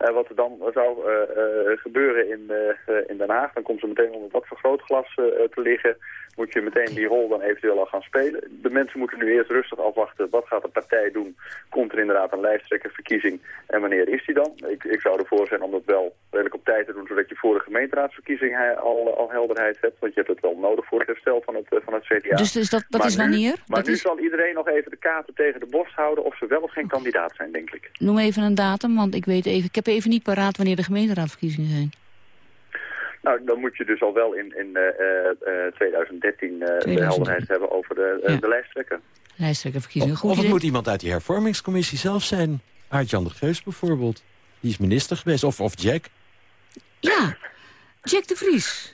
Eh, wat er dan zou eh, eh, gebeuren in, in Den Haag, dan komt ze meteen onder dat vergrootglas te liggen. Moet je meteen die rol dan eventueel al gaan spelen. De mensen moeten nu eerst rustig afwachten. Wat gaat de partij doen? Komt er inderdaad een lijsttrekkerverkiezing? En wanneer is die dan? Ik, ik zou ervoor zijn om dat wel redelijk op tijd te doen, zodat je voor de gemeenteraadsverkiezing al, al helderheid hebt. Want je hebt het wel nodig voor het herstel van het, van het CDA. Dus is dat, dat Maar is nu- wanneer? Maar Dat nu is, zal iedereen nog even de kaarten tegen de borst houden of ze wel of geen kandidaat zijn, denk ik. noem even een datum, want ik, weet even, ik heb even niet paraat wanneer de gemeenteraadsverkiezingen zijn. Nou, dan moet je dus al wel in, in eh, eh, eh, 2013 eh, de 2013. helderheid hebben over de, eh, de lijsttrekker. Lijsttrekkerverkiezingen, goed Of het idee. moet iemand uit die hervormingscommissie zelf zijn. Aart-Jan de Geus bijvoorbeeld. Die is minister geweest. Of, of Jack. Ja, Jack de Vries.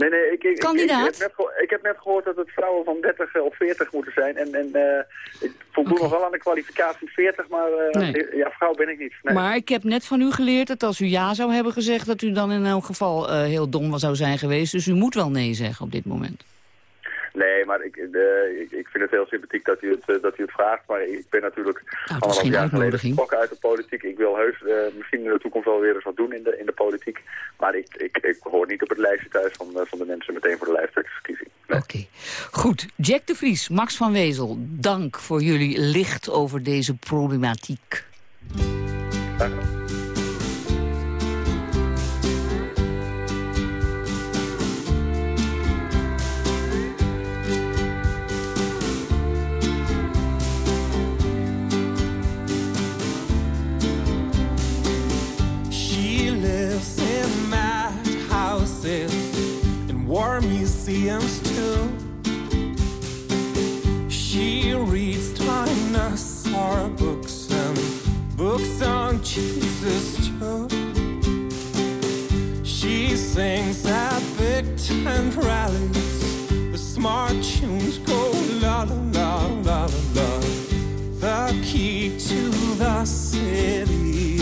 Nee, nee, ik, ik, Kandidaat? Ik, ik, heb net ik heb net gehoord dat het vrouwen van 30 of 40 moeten zijn. En, en eh, ik voldoe nog wel aan de kwalificatie 40, maar eh, Nee. ja, vrouw ben ik niet. Nee. Maar ik heb net van u geleerd dat als u ja zou hebben gezegd... dat u dan in elk geval eh, heel dom zou zijn geweest. Dus u moet wel nee zeggen op dit moment. Nee, maar ik, eh, ik, vind het heel sympathiek dat u het, eh, dat u het vraagt. Maar ik ben natuurlijk Nou, geen jaar geleden vertrokken uit de politiek. Ik wil heus eh, misschien in de toekomst wel weer eens wat doen in de, in de politiek. Maar ik, ik, ik hoor niet op het lijstje thuis van, eh, van de mensen meteen voor de lijsttrekkersverkiezing. Oké. Goed, Jack de Vries, Max van Wezel, dank voor jullie licht over deze problematiek. She dinosaur books and books on Jesus too. She sings at big tent rallies. The smart tunes go la la la la la. The key to the city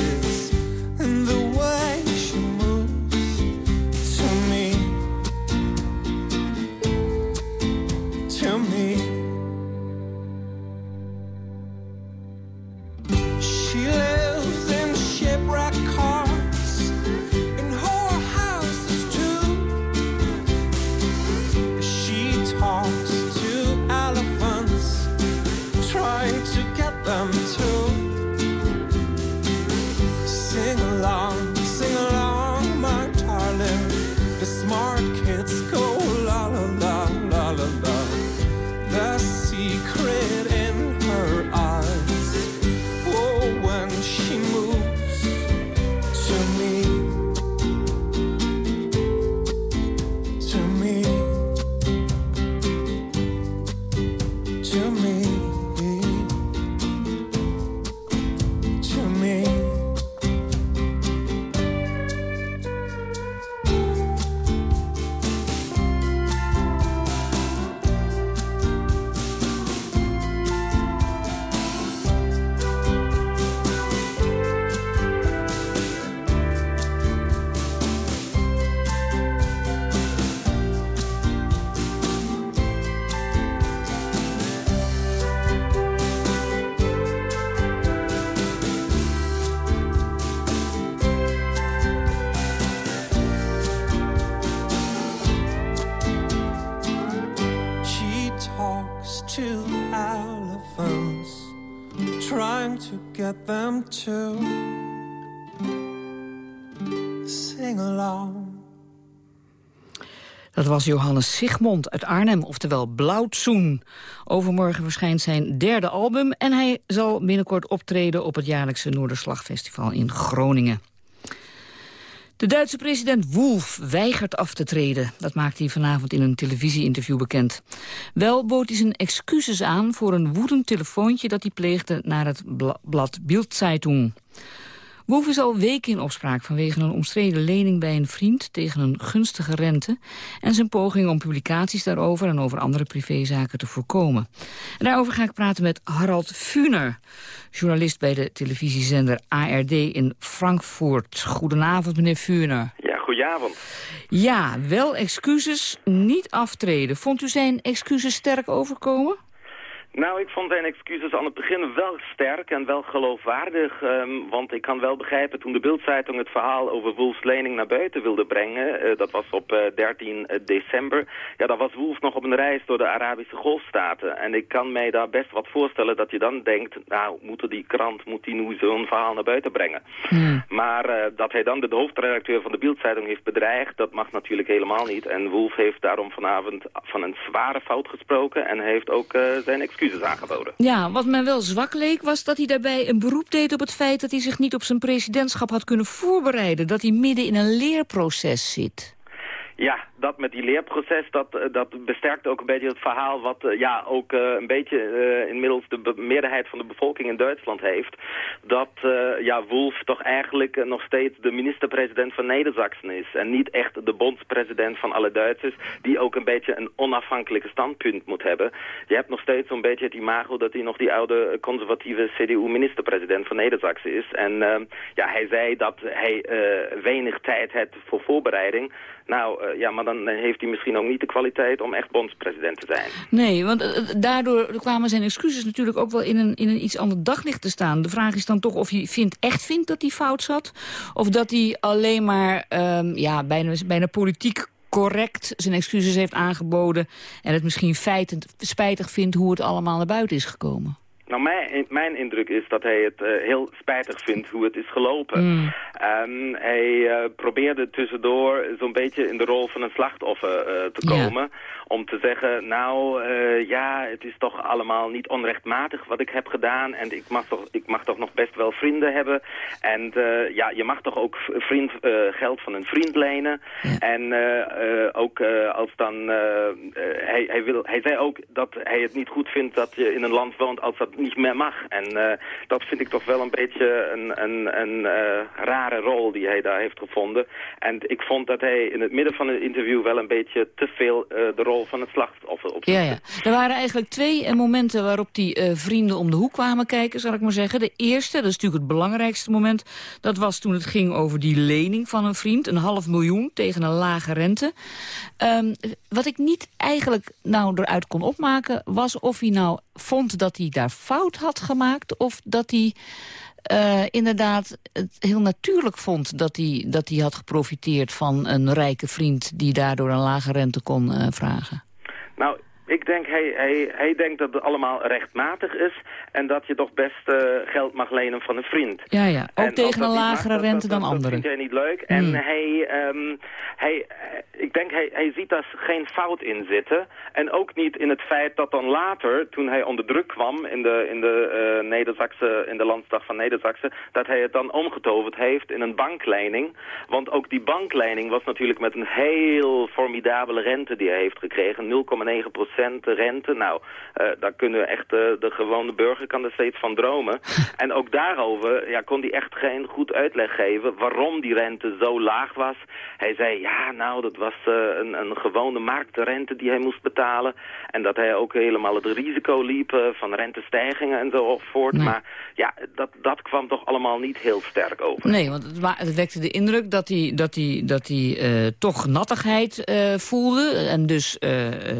was Johannes Sigmond uit Arnhem, oftewel Blauwtsoen. Overmorgen verschijnt zijn derde album... en hij zal binnenkort optreden op het jaarlijkse Noorderslagfestival in Groningen. De Duitse president Wolf weigert af te treden. Dat maakte hij vanavond in een televisieinterview bekend. Wel bood hij zijn excuses aan voor een woedend telefoontje... dat hij pleegde naar het blad Bildzeitung. Wolf is al weken in opspraak vanwege een omstreden lening bij een vriend tegen een gunstige rente en zijn poging om publicaties daarover en over andere privézaken te voorkomen. En daarover ga ik praten met Harald Funer, journalist bij de televisiezender ARD in Frankfurt. Goedenavond, meneer Funer. Ja, goedenavond. Ja, wel excuses, niet aftreden. Vond u zijn excuses sterk overkomen? Nou, ik vond zijn excuses aan het begin wel sterk en wel geloofwaardig. Um, want ik kan wel begrijpen, toen de Bildzeitung het verhaal over Wolfs lening naar buiten wilde brengen... Uh, dat was op uh, 13 december, ja, dan was Wolf nog op een reis door de Arabische Golfstaten. En ik kan mij daar best wat voorstellen dat je dan denkt... nou, moet die krant, moet die nu zo'n verhaal naar buiten brengen? Hmm. Maar uh, dat hij dan de hoofdredacteur van de Bildzeitung heeft bedreigd... dat mag natuurlijk helemaal niet. En Wolf heeft daarom vanavond van een zware fout gesproken... en heeft ook zijn excuses aangeboden. Ja, wat mij wel zwak leek was dat hij daarbij een beroep deed op het feit... dat hij zich niet op zijn presidentschap had kunnen voorbereiden. Dat hij midden in een leerproces zit. Ja, dat met die leerproces, dat, eh, dat besterkt ook een beetje het verhaal... wat uh, ja, ook uh, een beetje inmiddels de meerderheid van de bevolking in Duitsland heeft. Dat ja, Wolf toch eigenlijk nog steeds de minister-president van Neder-Saxen is. En niet echt de bondspresident van alle Duitsers... die ook een beetje een onafhankelijke standpunt moet hebben. Je hebt nog steeds zo'n beetje het imago... dat hij nog die oude conservatieve CDU-minister-president van Neder-Saxen is. En ja, hij zei dat hij weinig tijd heeft voor voorbereiding... Nou, ja, maar dan heeft hij misschien ook niet de kwaliteit om echt bondspresident te zijn. Nee, want uh, daardoor kwamen zijn excuses natuurlijk ook wel in een, in een iets ander daglicht te staan. De vraag is dan toch of hij vindt, echt vindt dat hij fout zat. Of dat hij alleen maar um, ja, bijna, bijna politiek correct zijn excuses heeft aangeboden... en het misschien feitend spijtig vindt hoe het allemaal naar buiten is gekomen. Nou, mijn, mijn indruk is dat hij het uh, heel spijtig vindt hoe het is gelopen. Mm. Um, hij uh, probeerde tussendoor zo'n beetje in de rol van een slachtoffer uh, te komen. Ja. Om te zeggen, nou ja, het is toch allemaal niet onrechtmatig wat ik heb gedaan. En ik mag toch, ik mag toch nog best wel vrienden hebben. En ja, je mag toch ook vriend, geld van een vriend lenen. Ja. En ook als dan... hij, hij, wil, hij zei ook dat hij het niet goed vindt dat je in een land woont als dat niet meer mag. En dat vind ik toch wel een beetje een, een, een rare rol die hij daar heeft gevonden. En ik vond dat hij in het midden van het interview wel een beetje te veel de rol van het slachtoffer op ja, ja, Er waren eigenlijk twee momenten waarop die vrienden om de hoek kwamen kijken, zal ik maar zeggen. De eerste, dat is natuurlijk het belangrijkste moment, dat was toen het ging over die lening van een vriend. Een half miljoen tegen een lage rente. Um, wat ik niet eigenlijk nou eruit kon opmaken, was of hij nou vond dat hij daar fout had gemaakt... of dat hij uh, inderdaad het heel natuurlijk vond dat hij, dat hij had geprofiteerd... van een rijke vriend die daardoor een lage rente kon uh, vragen. Nou, ik denk, hij, hij, hij denkt dat het allemaal rechtmatig is... en dat je toch best uh, geld mag lenen van een vriend. Ja, ja. Ook en tegen een lagere mag, rente dat, dan anderen. Dat vindt hij niet leuk. En hij, um, hij, ik denk, hij, hij ziet daar geen fout in zitten. En ook niet in het feit dat dan later, toen hij onder druk kwam... in de, in de, uh, Nederzakse, in de Landsdag van Nederzakse... dat hij het dan omgetoverd heeft in een banklening. Want ook die banklening was natuurlijk met een heel formidabele rente die hij heeft gekregen. 0,9 procent rente. Nou, uh, daar kunnen echt uh, de gewone burger kan er steeds van dromen. en ook daarover ja, kon hij echt geen goed uitleg geven waarom die rente zo laag was. Hij zei, ja, nou, dat was uh, een, een gewone marktrente die hij moest betalen. En dat hij ook helemaal het risico liep van rentestijgingen en zo voort. Nee. Maar ja, dat, dat kwam toch allemaal niet heel sterk over. Nee, want het, het wekte de indruk dat hij, dat hij, dat hij toch nattigheid voelde. En dus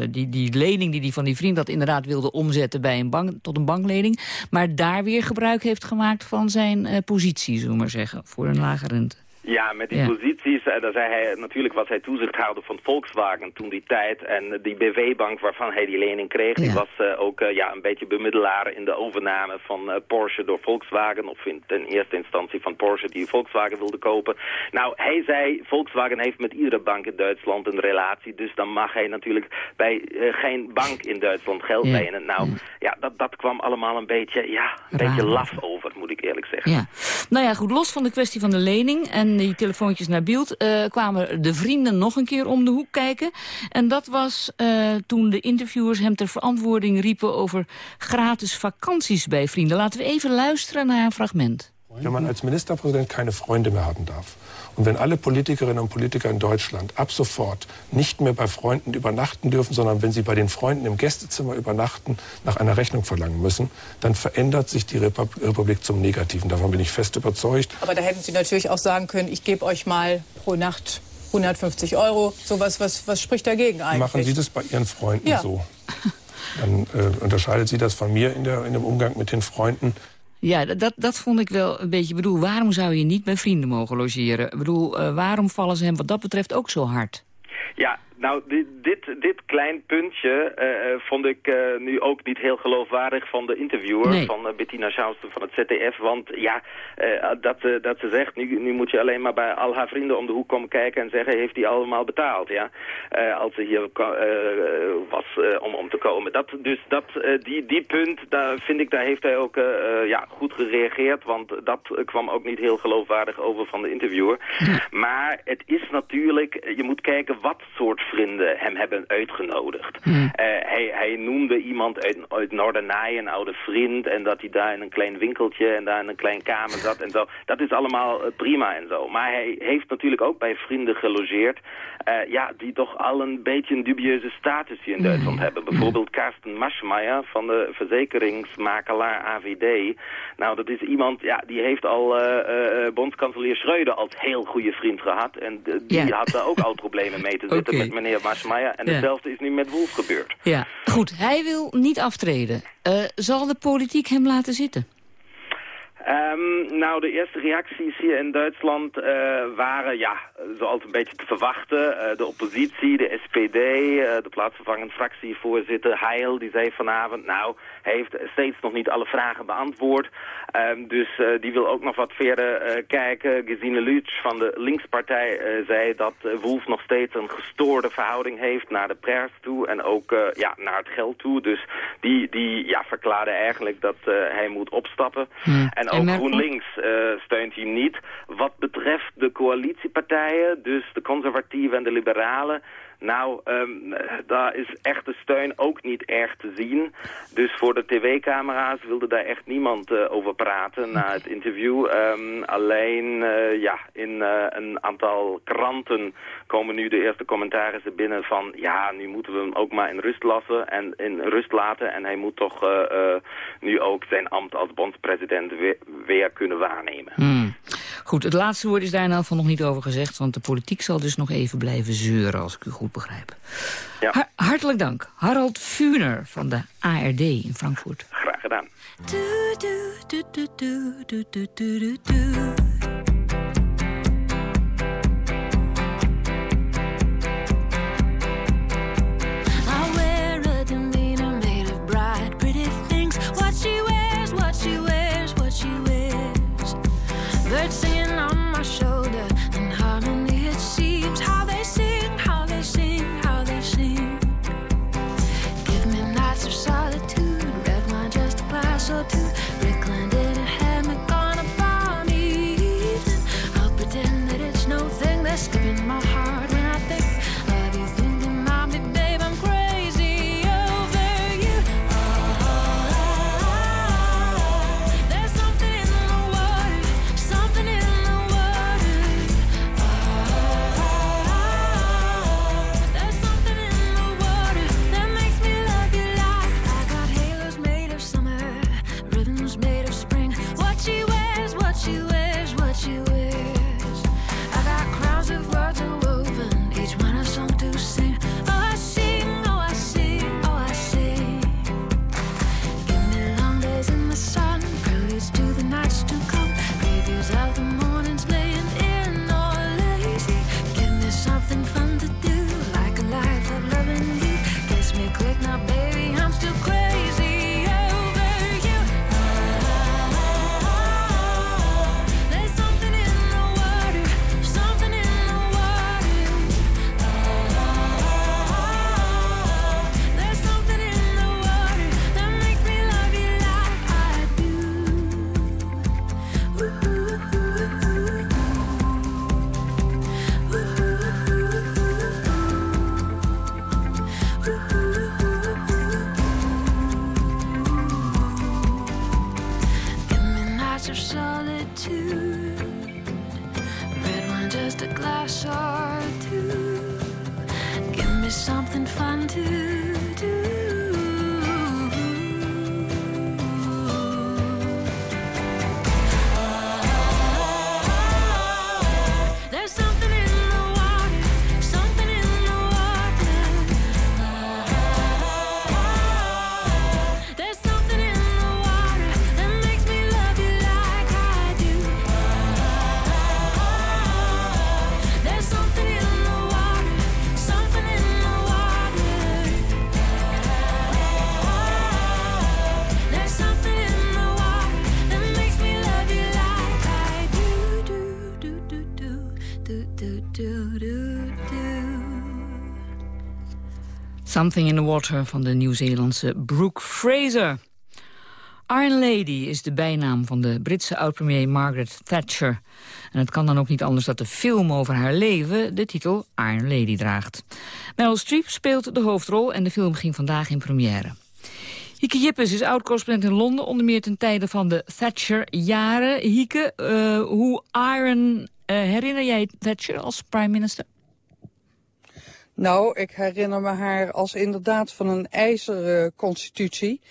die, die lening die hij van die vriend had inderdaad wilde omzetten bij een bank, tot een banklening. Maar daar weer gebruik heeft gemaakt van zijn uh, positie, zullen we maar zeggen, voor een lage rente. Ja, met die Ja. posities, eh, daar zei hij, natuurlijk was hij toezichthouder van Volkswagen toen die tijd. En eh, die BV-bank waarvan hij die lening kreeg, die was eh, ook ja, een beetje bemiddelaar in de overname van Porsche door Volkswagen. Of in, in eerste instantie van Porsche die Volkswagen wilde kopen. Nou, hij zei, Volkswagen heeft met iedere bank in Duitsland een relatie. Dus dan mag hij natuurlijk bij geen bank in Duitsland geld Ja. lenen. Nou, ja, dat, dat kwam allemaal een beetje, ja, een Raar. beetje laf over, moet ik eerlijk zeggen. Ja. Nou ja, goed, los van de kwestie van de lening en die telefoontjes naar beeld... eh, kwamen de vrienden nog een keer om de hoek kijken. En dat was eh, toen de interviewers hem ter verantwoording riepen... over gratis vakanties bij vrienden. Laten we even luisteren naar een fragment. Wenn man als Ministerpräsident keine Freunde mehr haben darf und wenn alle Politikerinnen und Politiker in Deutschland ab sofort nicht mehr bei Freunden übernachten dürfen, sondern wenn sie bei den Freunden im Gästezimmer übernachten, nach einer Rechnung verlangen müssen, dann verändert sich die Repub- Republik zum Negativen. Davon bin ich fest überzeugt. Aber da hätten Sie natürlich auch sagen können, ich gebe euch mal pro Nacht 150 Euro. Sowas, was, was spricht dagegen eigentlich? Machen Sie das bei Ihren Freunden Ja. so? Dann äh, unterscheidet Sie das von mir in, der, in dem Umgang mit den Freunden. Ja, dat, dat vond ik wel een beetje... Ik bedoel, waarom zou je niet bij vrienden mogen logeren? Ik bedoel, eh, waarom vallen ze hem wat dat betreft ook zo hard? Ja, nou, dit, dit, dit klein puntje eh, eh, vond ik eh, nu ook niet heel geloofwaardig van de interviewer, Nee. van Bettina Schausten van het ZDF. Want ja, eh, dat, dat ze zegt, nu, nu moet je alleen maar bij al haar vrienden om de hoek komen kijken en zeggen, heeft hij allemaal betaald, ja? Als ze hier was om, om te komen. Dat, dus dat, die, die punt, daar vind ik, daar heeft hij ook ja, goed gereageerd, want dat kwam ook niet heel geloofwaardig over van de interviewer. Maar het is natuurlijk, je moet kijken wat soort vrienden hem hebben uitgenodigd. Eh, hij, hij noemde iemand uit, uit Noordernaai, een oude vriend, en dat hij daar in een klein winkeltje en daar in een klein kamer zat en zo. Dat is allemaal eh, prima en zo. Maar hij heeft natuurlijk ook bij vrienden gelogeerd, eh, ja, die toch al een beetje een dubieuze status hier in Duitsland hebben. Bijvoorbeeld Karsten Maschmeyer van de verzekeringsmakelaar AVD. Nou, dat is iemand, ja, die heeft al eh, bondskanselier Schreuder als heel goede vriend gehad. En die Ja. had daar ook al problemen mee te zitten met meneer Maschmeyer. En Ja. hetzelfde is nu met Wolf gebeurd. Ja, goed, hij wil niet aftreden. Eh, zal de politiek hem laten zitten? Ehm, nou, de eerste reacties hier in Duitsland eh, waren, ja, zoals een beetje te verwachten. Eh, de oppositie, de SPD, eh, de plaatsvervangend fractievoorzitter Heil, die zei vanavond, nou, hij heeft steeds nog niet alle vragen beantwoord. Ehm, dus die wil ook nog wat verder kijken. Gesine Lütsch van de linkspartij zei dat Wolf nog steeds een gestoorde verhouding heeft naar de pers toe en ook ja, naar het geld toe. Dus die, die ja, verklaarde eigenlijk dat hij moet opstappen. En En ook? GroenLinks eh, steunt hem niet. Wat betreft de coalitiepartijen, dus de conservatieven en de liberalen... Nou, ehm, eh, daar is echte steun ook niet erg te zien. Dus voor de tv-camera's wilde daar echt niemand eh, over praten na het interview. Ehm, alleen, eh, ja, in eh, een aantal kranten komen nu de eerste commentarissen binnen van... ja, nu moeten we hem ook maar in rust laten en, in rust laten. En hij moet toch nu ook zijn ambt als bondspresident weer, weer kunnen waarnemen. Hmm. Goed, het laatste woord is daar in ieder geval nog niet over gezegd... want de politiek zal dus nog even blijven zeuren, als ik u goed begrijp. Ja. Ha- hartelijk dank. Harald Funer van de ARD in Frankfurt. Graag gedaan. Something in the Water van de Nieuw-Zeelandse Brooke Fraser. Iron Lady is de bijnaam van de Britse oud-premier Margaret Thatcher. En het kan dan ook niet anders dat de film over haar leven de titel Iron Lady draagt. Meryl Streep speelt de hoofdrol en de film ging vandaag in première. Hieke Jippes is oud-correspondent in Londen, onder meer ten tijde van de Thatcher-jaren. Hieke, eh, hoe Iron eh, herinner jij Thatcher als prime minister? Nou, ik herinner me haar als inderdaad van een ijzeren constitutie.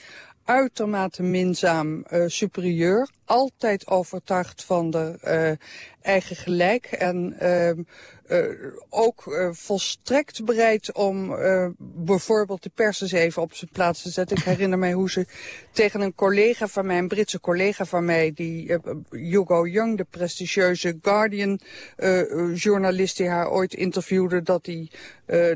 Uitermate minzaam eh, superieur. Altijd overtuigd van de eh, eigen gelijk. En eh, ook volstrekt bereid om bijvoorbeeld de pers eens even op zijn plaats te zetten. Ik herinner mij hoe ze tegen een collega van mij, een Britse collega van mij, die Hugo Young, de prestigieuze Guardian-journalist die haar ooit interviewde, dat, die,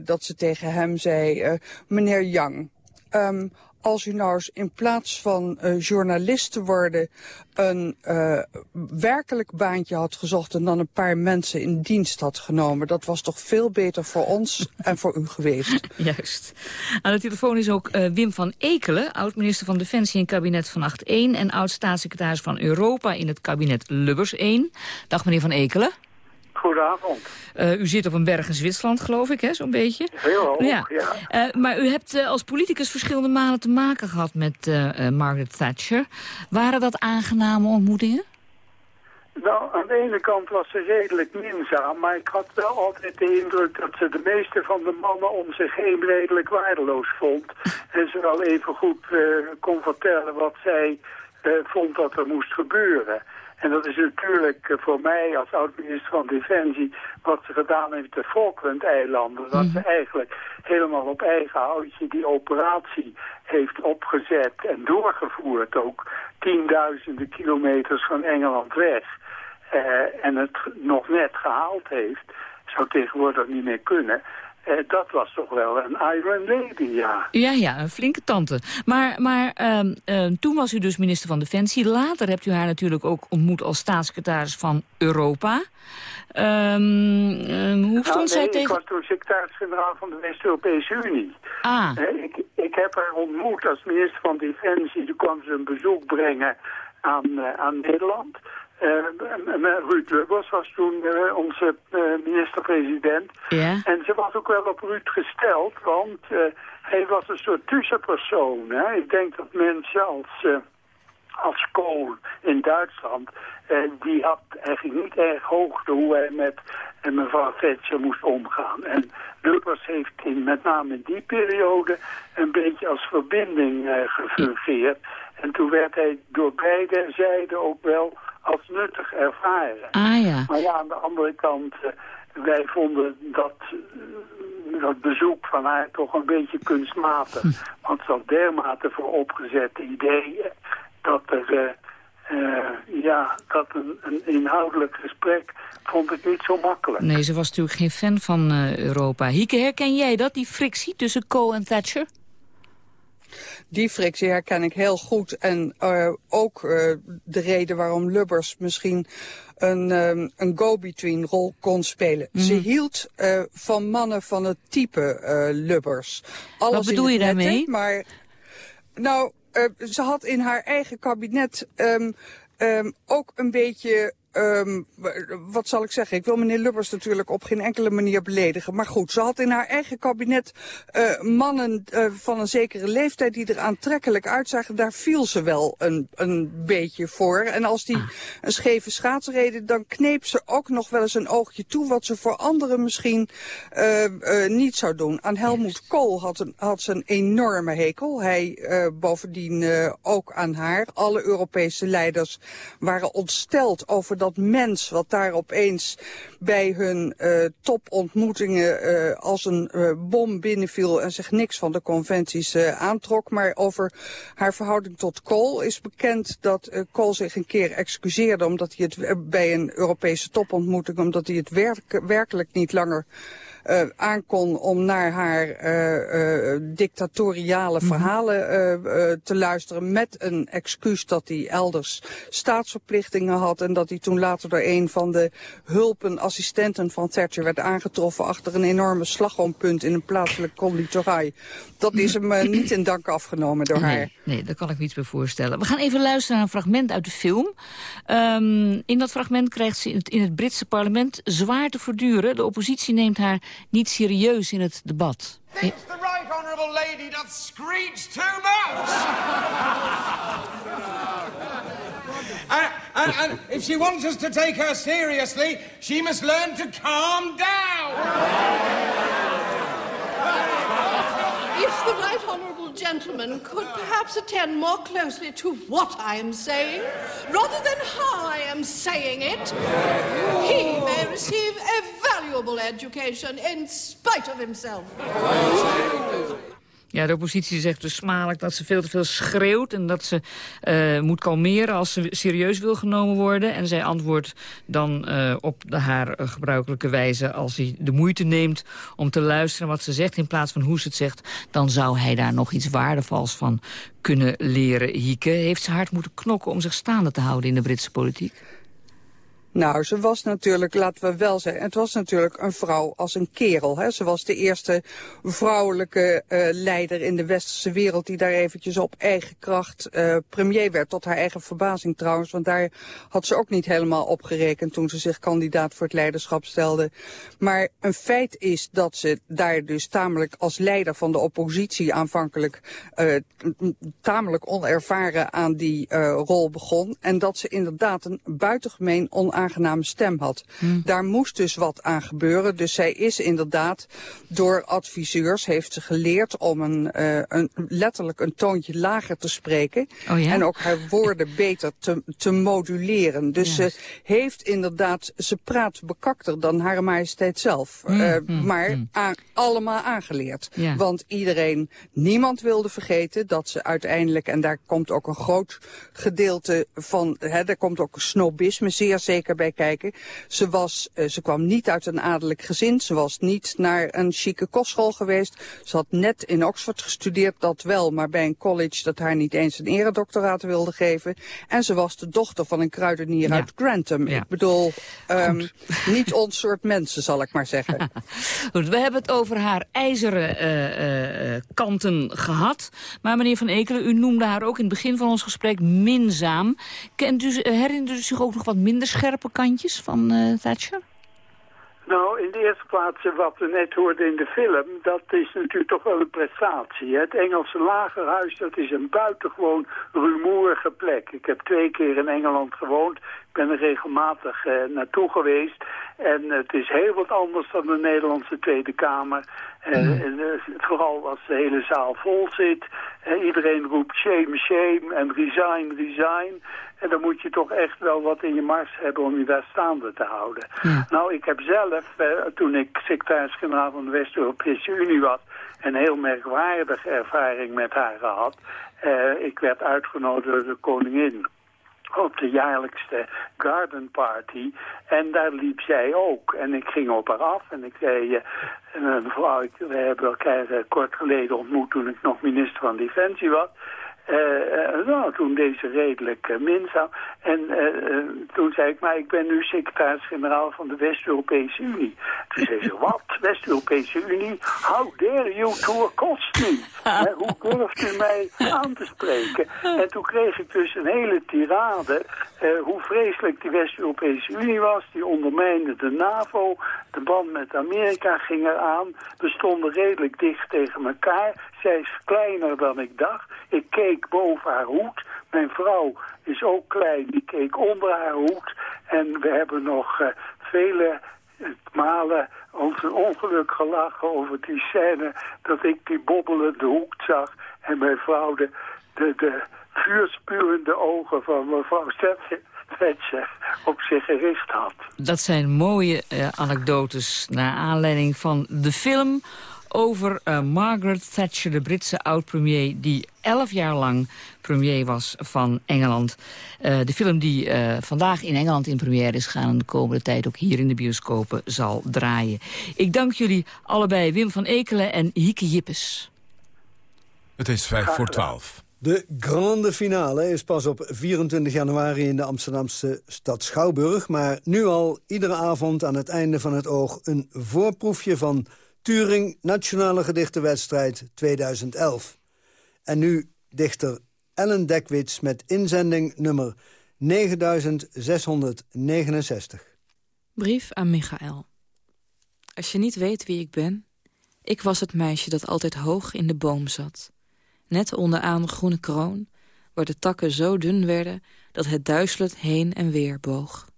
dat ze tegen hem zei, meneer Young, ehm, als u nou eens in plaats van eh, journalist te worden een eh, werkelijk baantje had gezocht en dan een paar mensen in dienst had genomen. Dat was toch veel beter voor ons en voor u geweest. Juist. Aan de telefoon is ook eh, Wim van Ekelen, oud-minister van Defensie in het kabinet van 8-1... en oud-staatssecretaris van Europa in het kabinet Lubbers 1. Dag meneer van Ekelen. Goedenavond. Eh, u zit op een berg in Zwitserland, geloof ik, hè, zo'n beetje? Heel hoog, ja. Eh, maar u hebt eh, als politicus verschillende malen te maken gehad met Margaret Thatcher. Waren dat aangename ontmoetingen? Nou, aan de ene kant was ze redelijk minzaam, maar ik had wel altijd de indruk dat ze de meeste van de mannen om zich heen redelijk waardeloos vond. En ze wel even goed kon vertellen wat zij vond dat er moest gebeuren. En dat is natuurlijk eh, voor mij als oud-minister van Defensie wat ze gedaan heeft de Falkland-eilanden. Dat ze eigenlijk helemaal op eigen houtje die operatie heeft opgezet en doorgevoerd. Ook tienduizenden kilometers van Engeland weg. Eh, en het nog net gehaald heeft. Zou tegenwoordig niet meer kunnen. Eh, dat was toch wel een Iron Lady, ja. Ja, ja, een flinke tante. Maar, maar ehm, ehm, toen was u dus minister van Defensie. Later hebt u haar natuurlijk ook ontmoet als staatssecretaris van Europa. Ehm, hoe stond Nou, zij nee, tegen... Ik was toen secretaris-generaal van de West-Europese Unie. Ah. Eh, Ik, ik heb haar ontmoet als minister van Defensie. Toen kwam ze een bezoek brengen aan, eh, aan Nederland. Eh, en- en Ruud Lubbers was toen eh, onze eh, minister-president. Ja. En ze was ook wel op Ruud gesteld, want hij was een soort tussenpersoon. Hè? Ik denk dat mensen als, als Kool in Duitsland, die had eigenlijk niet erg hoogte hoe hij met eh, mevrouw Thatcher moest omgaan. En Lubbers heeft in, met name in die periode een beetje als verbinding gefungeerd. En toen werd hij door beide zijden ook wel als nuttig ervaren. Ah ja. Maar ja, aan de andere kant, eh, wij vonden dat, eh, dat bezoek van haar toch een beetje kunstmatig. Want ze had dermate voor opgezette ideeën dat er, eh, ja, dat een, een inhoudelijk gesprek vond ik niet zo makkelijk. Nee, ze was natuurlijk geen fan van Europa. Hieke, herken jij dat, die frictie tussen Kool en Thatcher? Die frictie herken ik heel goed. En eh, ook eh, de reden waarom Lubbers misschien een, ehm, een go-between rol kon spelen. Mhm. Ze hield eh, van mannen van het type Lubbers. Alles Wat bedoel je nette, daarmee? Maar, nou, ze had in haar eigen kabinet ehm, ehm, ook een beetje ehm, wat zal ik zeggen? Ik wil meneer Lubbers natuurlijk op geen enkele manier beledigen. Maar goed, ze had in haar eigen kabinet uh, mannen uh, van een zekere leeftijd die er aantrekkelijk uitzagen. Daar viel ze wel een, een beetje voor. En als die een scheve schaats reden, dan kneep ze ook nog wel eens een oogje toe. Wat ze voor anderen misschien uh, niet zou doen. Aan Helmoet Kool had, een, had ze een enorme hekel. Hij bovendien ook aan haar. Alle Europese leiders waren ontsteld over dat mens wat daar opeens bij hun uh, topontmoetingen uh, als een uh, bom binnenviel en zich niks van de conventies aantrok. Maar over haar verhouding tot Kool is bekend dat Kool zich een keer excuseerde omdat hij het bij een Europese topontmoeting, omdat hij het werk, werkelijk niet langer uh, aankon om naar haar uh, uh, dictatoriale -hmm. verhalen te luisteren met een excuus dat hij elders staatsverplichtingen had en dat hij toen later door een van de hulpenassistenten van Thatcher werd aangetroffen achter een enorme slagompunt in een plaatselijk conditorij. Dat is hem niet in dank afgenomen door nee, haar. Nee, daar kan ik me iets bij voorstellen. We gaan even luisteren naar een fragment uit de film. Um, in dat fragment krijgt ze in het, in het Britse parlement zwaar te voortduren. De oppositie neemt haar niet serieus in het debat. Thinks the right honourable lady that screech too much. and, and, and if she wants us to take her seriously, she must learn to calm down. If the right honourable gentleman could perhaps attend more closely to what I am saying, rather than how I am saying it, he may receive a valuable education in spite of himself. Ja, de oppositie zegt dus smalelijk dat ze veel te veel schreeuwt... en dat ze uh, moet kalmeren als ze serieus wil genomen worden. En zij antwoordt dan uh, op de haar gebruikelijke wijze... als hij de moeite neemt om te luisteren wat ze zegt... in plaats van hoe ze het zegt, dan zou hij daar nog iets waardevols van kunnen leren. Hieke, heeft ze hard moeten knokken om zich staande te houden in de Britse politiek? Nou, ze was natuurlijk, laten we wel zeggen, het was natuurlijk een vrouw als een kerel. Hè? Ze was de eerste vrouwelijke uh, leider in de westerse wereld die daar eventjes op eigen kracht uh, premier werd. Tot haar eigen verbazing trouwens, want daar had ze ook niet helemaal op gerekend toen ze zich kandidaat voor het leiderschap stelde. Maar een feit is dat ze daar dus tamelijk als leider van de oppositie aanvankelijk uh, tamelijk onervaren aan die rol begon. En dat ze inderdaad een buitengemeen onaangename aangename stem had. Hmm. Daar moest dus wat aan gebeuren. Dus zij is inderdaad door adviseurs, heeft ze geleerd om een, uh, een letterlijk een toontje lager te spreken. Oh ja? En ook haar woorden beter te, te moduleren. Dus yes. ze heeft inderdaad, ze praat bekakter dan haar majesteit zelf. Hmm, uh, hmm, maar aan, allemaal aangeleerd. Ja. Want iedereen, niemand wilde vergeten dat ze uiteindelijk, en daar komt ook een groot gedeelte van, hè, daar komt ook snobisme zeer zeker bij kijken. Ze, was, uh, ze kwam niet uit een adellijk gezin. Ze was niet naar een chique kostschool geweest. Ze had net in Oxford gestudeerd, dat wel, maar bij een college dat haar niet eens een eredoctoraat wilde geven. En ze was de dochter van een kruidenier Ja. uit Grantham. Ja. Ik bedoel, um, niet ons soort mensen, zal ik maar zeggen. Goed, we hebben het over haar ijzeren uh, uh, kanten gehad. Maar meneer Van Ekelen, u noemde haar ook in het begin van ons gesprek minzaam. Kent u, herinnert u zich ook nog wat minder scherpe kantjes van uh, Thatcher? Nou, in de eerste plaats wat we net hoorden in de film, dat is natuurlijk toch wel een prestatie. Het Engelse lagerhuis, dat is een buitengewoon rumoerige plek. Ik heb twee keer in Engeland gewoond. Ik ben er regelmatig uh, naartoe geweest. En het is heel wat anders dan de Nederlandse Tweede Kamer. Uh, mm. uh, vooral als de hele zaal vol zit. iedereen roept shame, shame en resign, resign. En dan moet je toch echt wel wat in je mars hebben om je daar staande te houden. Nou, ik heb zelf, toen ik secretaris-generaal van de West-Europese Unie was... een heel merkwaardige ervaring met haar gehad. ik werd uitgenodigd door de koningin op de jaarlijkste garden party. En daar liep zij ook. En ik ging op haar af en ik zei... Uh, mevrouw, ik, we hebben elkaar uh, kort geleden ontmoet toen ik nog minister van Defensie was. Uh, nou, toen deze redelijk uh, minzaam. En toen zei ik, maar ik ben nu secretaris-generaal van de West-Europese Unie. Toen zei ze, wat? West-Europese Unie? How dare you to accost me? hoe durft u mij aan te spreken? En toen kreeg ik dus een hele tirade hoe vreselijk die West-Europese Unie was. Die ondermijnde de NAVO, de band met Amerika ging eraan. We stonden redelijk dicht tegen elkaar. Zij is kleiner dan ik dacht. Ik keek boven haar hoed. Mijn vrouw is ook klein, die keek onder haar hoed. En we hebben nog uh, vele malen ons een ongeluk gelachen over die scène... dat ik die bobbelende hoek zag en mijn vrouw de, de, de vuurspuwende ogen van mevrouw Thatcher op zich gericht had. Dat zijn mooie uh, anekdotes naar aanleiding van de film over uh, Margaret Thatcher, de Britse oud-premier... die elf jaar lang premier was van Engeland. Uh, de film die uh, vandaag in Engeland in première is gaan... en de komende tijd ook hier in de bioscopen zal draaien. Ik dank jullie allebei, Wim van Ekelen en Hieke Jippes. Het is vijf voor twaalf. De grande finale is pas op 24 januari in de Amsterdamse stad Schouwburg. Maar nu al iedere avond aan het einde van het oog... een voorproefje van Turing Nationale Gedichtenwedstrijd 2011. En nu dichter Ellen Dekwits met inzending nummer 9669. Brief aan Michael. Als je niet weet wie ik ben... ik was het meisje dat altijd hoog in de boom zat. Net onderaan de groene kroon... waar de takken zo dun werden... dat het duizelend heen en weer boog.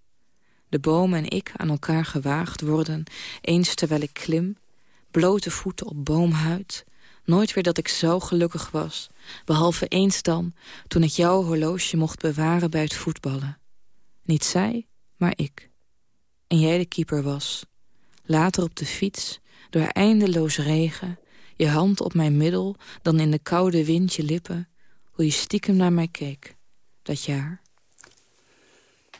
De boom en ik aan elkaar gewaagd worden... eens terwijl ik klim blote voeten op boomhuid. Nooit weer dat ik zo gelukkig was. Behalve eens dan, toen ik jouw horloge mocht bewaren bij het voetballen. Niet zij, maar ik. En jij de keeper was. Later op de fiets, door eindeloos regen... je hand op mijn middel, dan in de koude wind je lippen... hoe je stiekem naar mij keek. Dat jaar.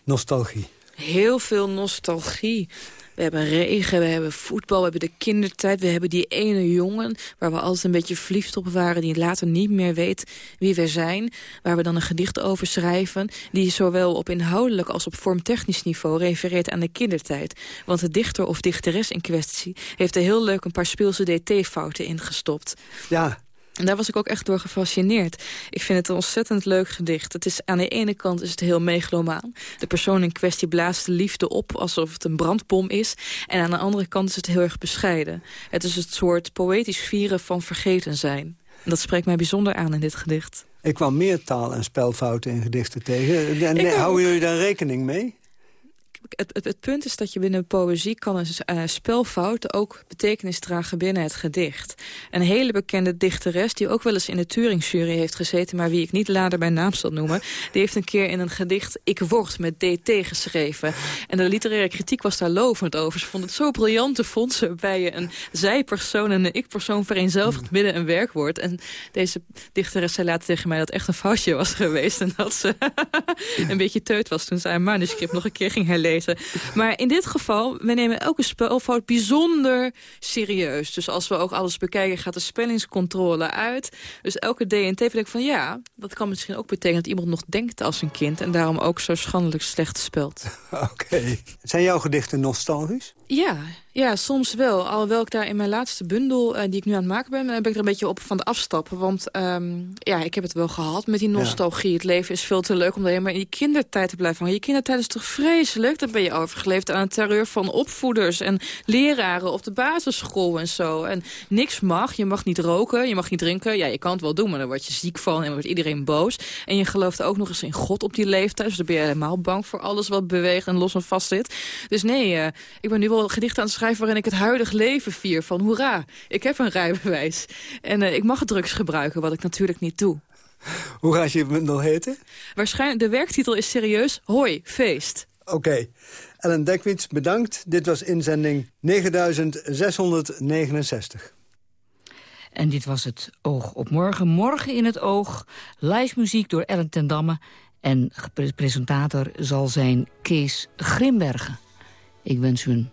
Nostalgie. Heel veel nostalgie. We hebben regen, we hebben voetbal, we hebben de kindertijd. We hebben die ene jongen waar we altijd een beetje verliefd op waren... die later niet meer weet wie we zijn. Waar we dan een gedicht over schrijven... die zowel op inhoudelijk als op vormtechnisch niveau refereert aan de kindertijd. Want de dichter of dichteres in kwestie... heeft er heel leuk een paar speelse dt-fouten ingestopt. Ja, daar was ik ook echt door gefascineerd. Ik vind het een ontzettend leuk gedicht. Het is, aan de ene kant is het heel megalomaan. De persoon in kwestie blaast de liefde op alsof het een brandbom is. En aan de andere kant is het heel erg bescheiden. Het is het soort poëtisch vieren van vergeten zijn. En dat spreekt mij bijzonder aan in dit gedicht. Ik kwam meer taal- en spelfouten in gedichten tegen. En, houden jullie daar rekening mee? Het, het, het, punt is dat je binnen poëzie kan een uh, spelfout ook betekenis dragen binnen het gedicht. Een hele bekende dichteres die ook wel eens in de Turing-jury heeft gezeten... maar wie ik niet later bij naam zal noemen... die heeft een keer in een gedicht Ik word met DT geschreven. En de literaire kritiek was daar lovend over. Ze vond het zo briljant te vond ze bij je een zijpersoon en een ik-persoon vereenzelvigd midden een werkwoord. En deze dichteres zei later tegen mij dat echt een foutje was geweest... en dat ze een beetje teut was toen ze haar manuscript nog een keer ging herlezen. Maar in dit geval, we nemen elke spelfout bijzonder serieus. Dus als we ook alles bekijken, gaat de spellingscontrole uit. Dus elke DNT vind ik van ja, dat kan misschien ook betekenen... dat iemand nog denkt als een kind... en daarom ook zo schandelijk slecht spelt. Oké. Zijn jouw gedichten nostalgisch? Ja, ja, soms wel. Alhoewel ik daar in mijn laatste bundel, uh, die ik nu aan het maken ben... ben ik er een beetje op van de afstappen. Want um, ja, ik heb het wel gehad met die nostalgie. Ja. Het leven is veel te leuk om alleen maar in je kindertijd te blijven hangen. Je kindertijd is toch vreselijk? Dan ben je overgeleefd aan het terreur van opvoeders... en leraren op de basisschool en zo. En niks mag. Je mag niet roken, je mag niet drinken. Ja, je kan het wel doen, maar dan word je ziek van... en wordt iedereen boos. En je gelooft ook nog eens in God op die leeftijd. Dus dan ben je helemaal bang voor alles wat beweegt en los en vast zit. Dus nee, uh, ik ben nu wel gedichten aan het schrijven... waarin ik het huidig leven vier van hoera, ik heb een rijbewijs. En uh, ik mag drugs gebruiken, wat ik natuurlijk niet doe. Hoe gaat je bundel heten? Waarschijnlijk, de werktitel is serieus Hoi, feest. Oké. Okay. Ellen Dekwits, bedankt. Dit was inzending 9669. En dit was het Oog op Morgen. Morgen in het Oog. Live muziek door Ellen ten Damme. En presentator zal zijn Kees Grimbergen. Ik wens u een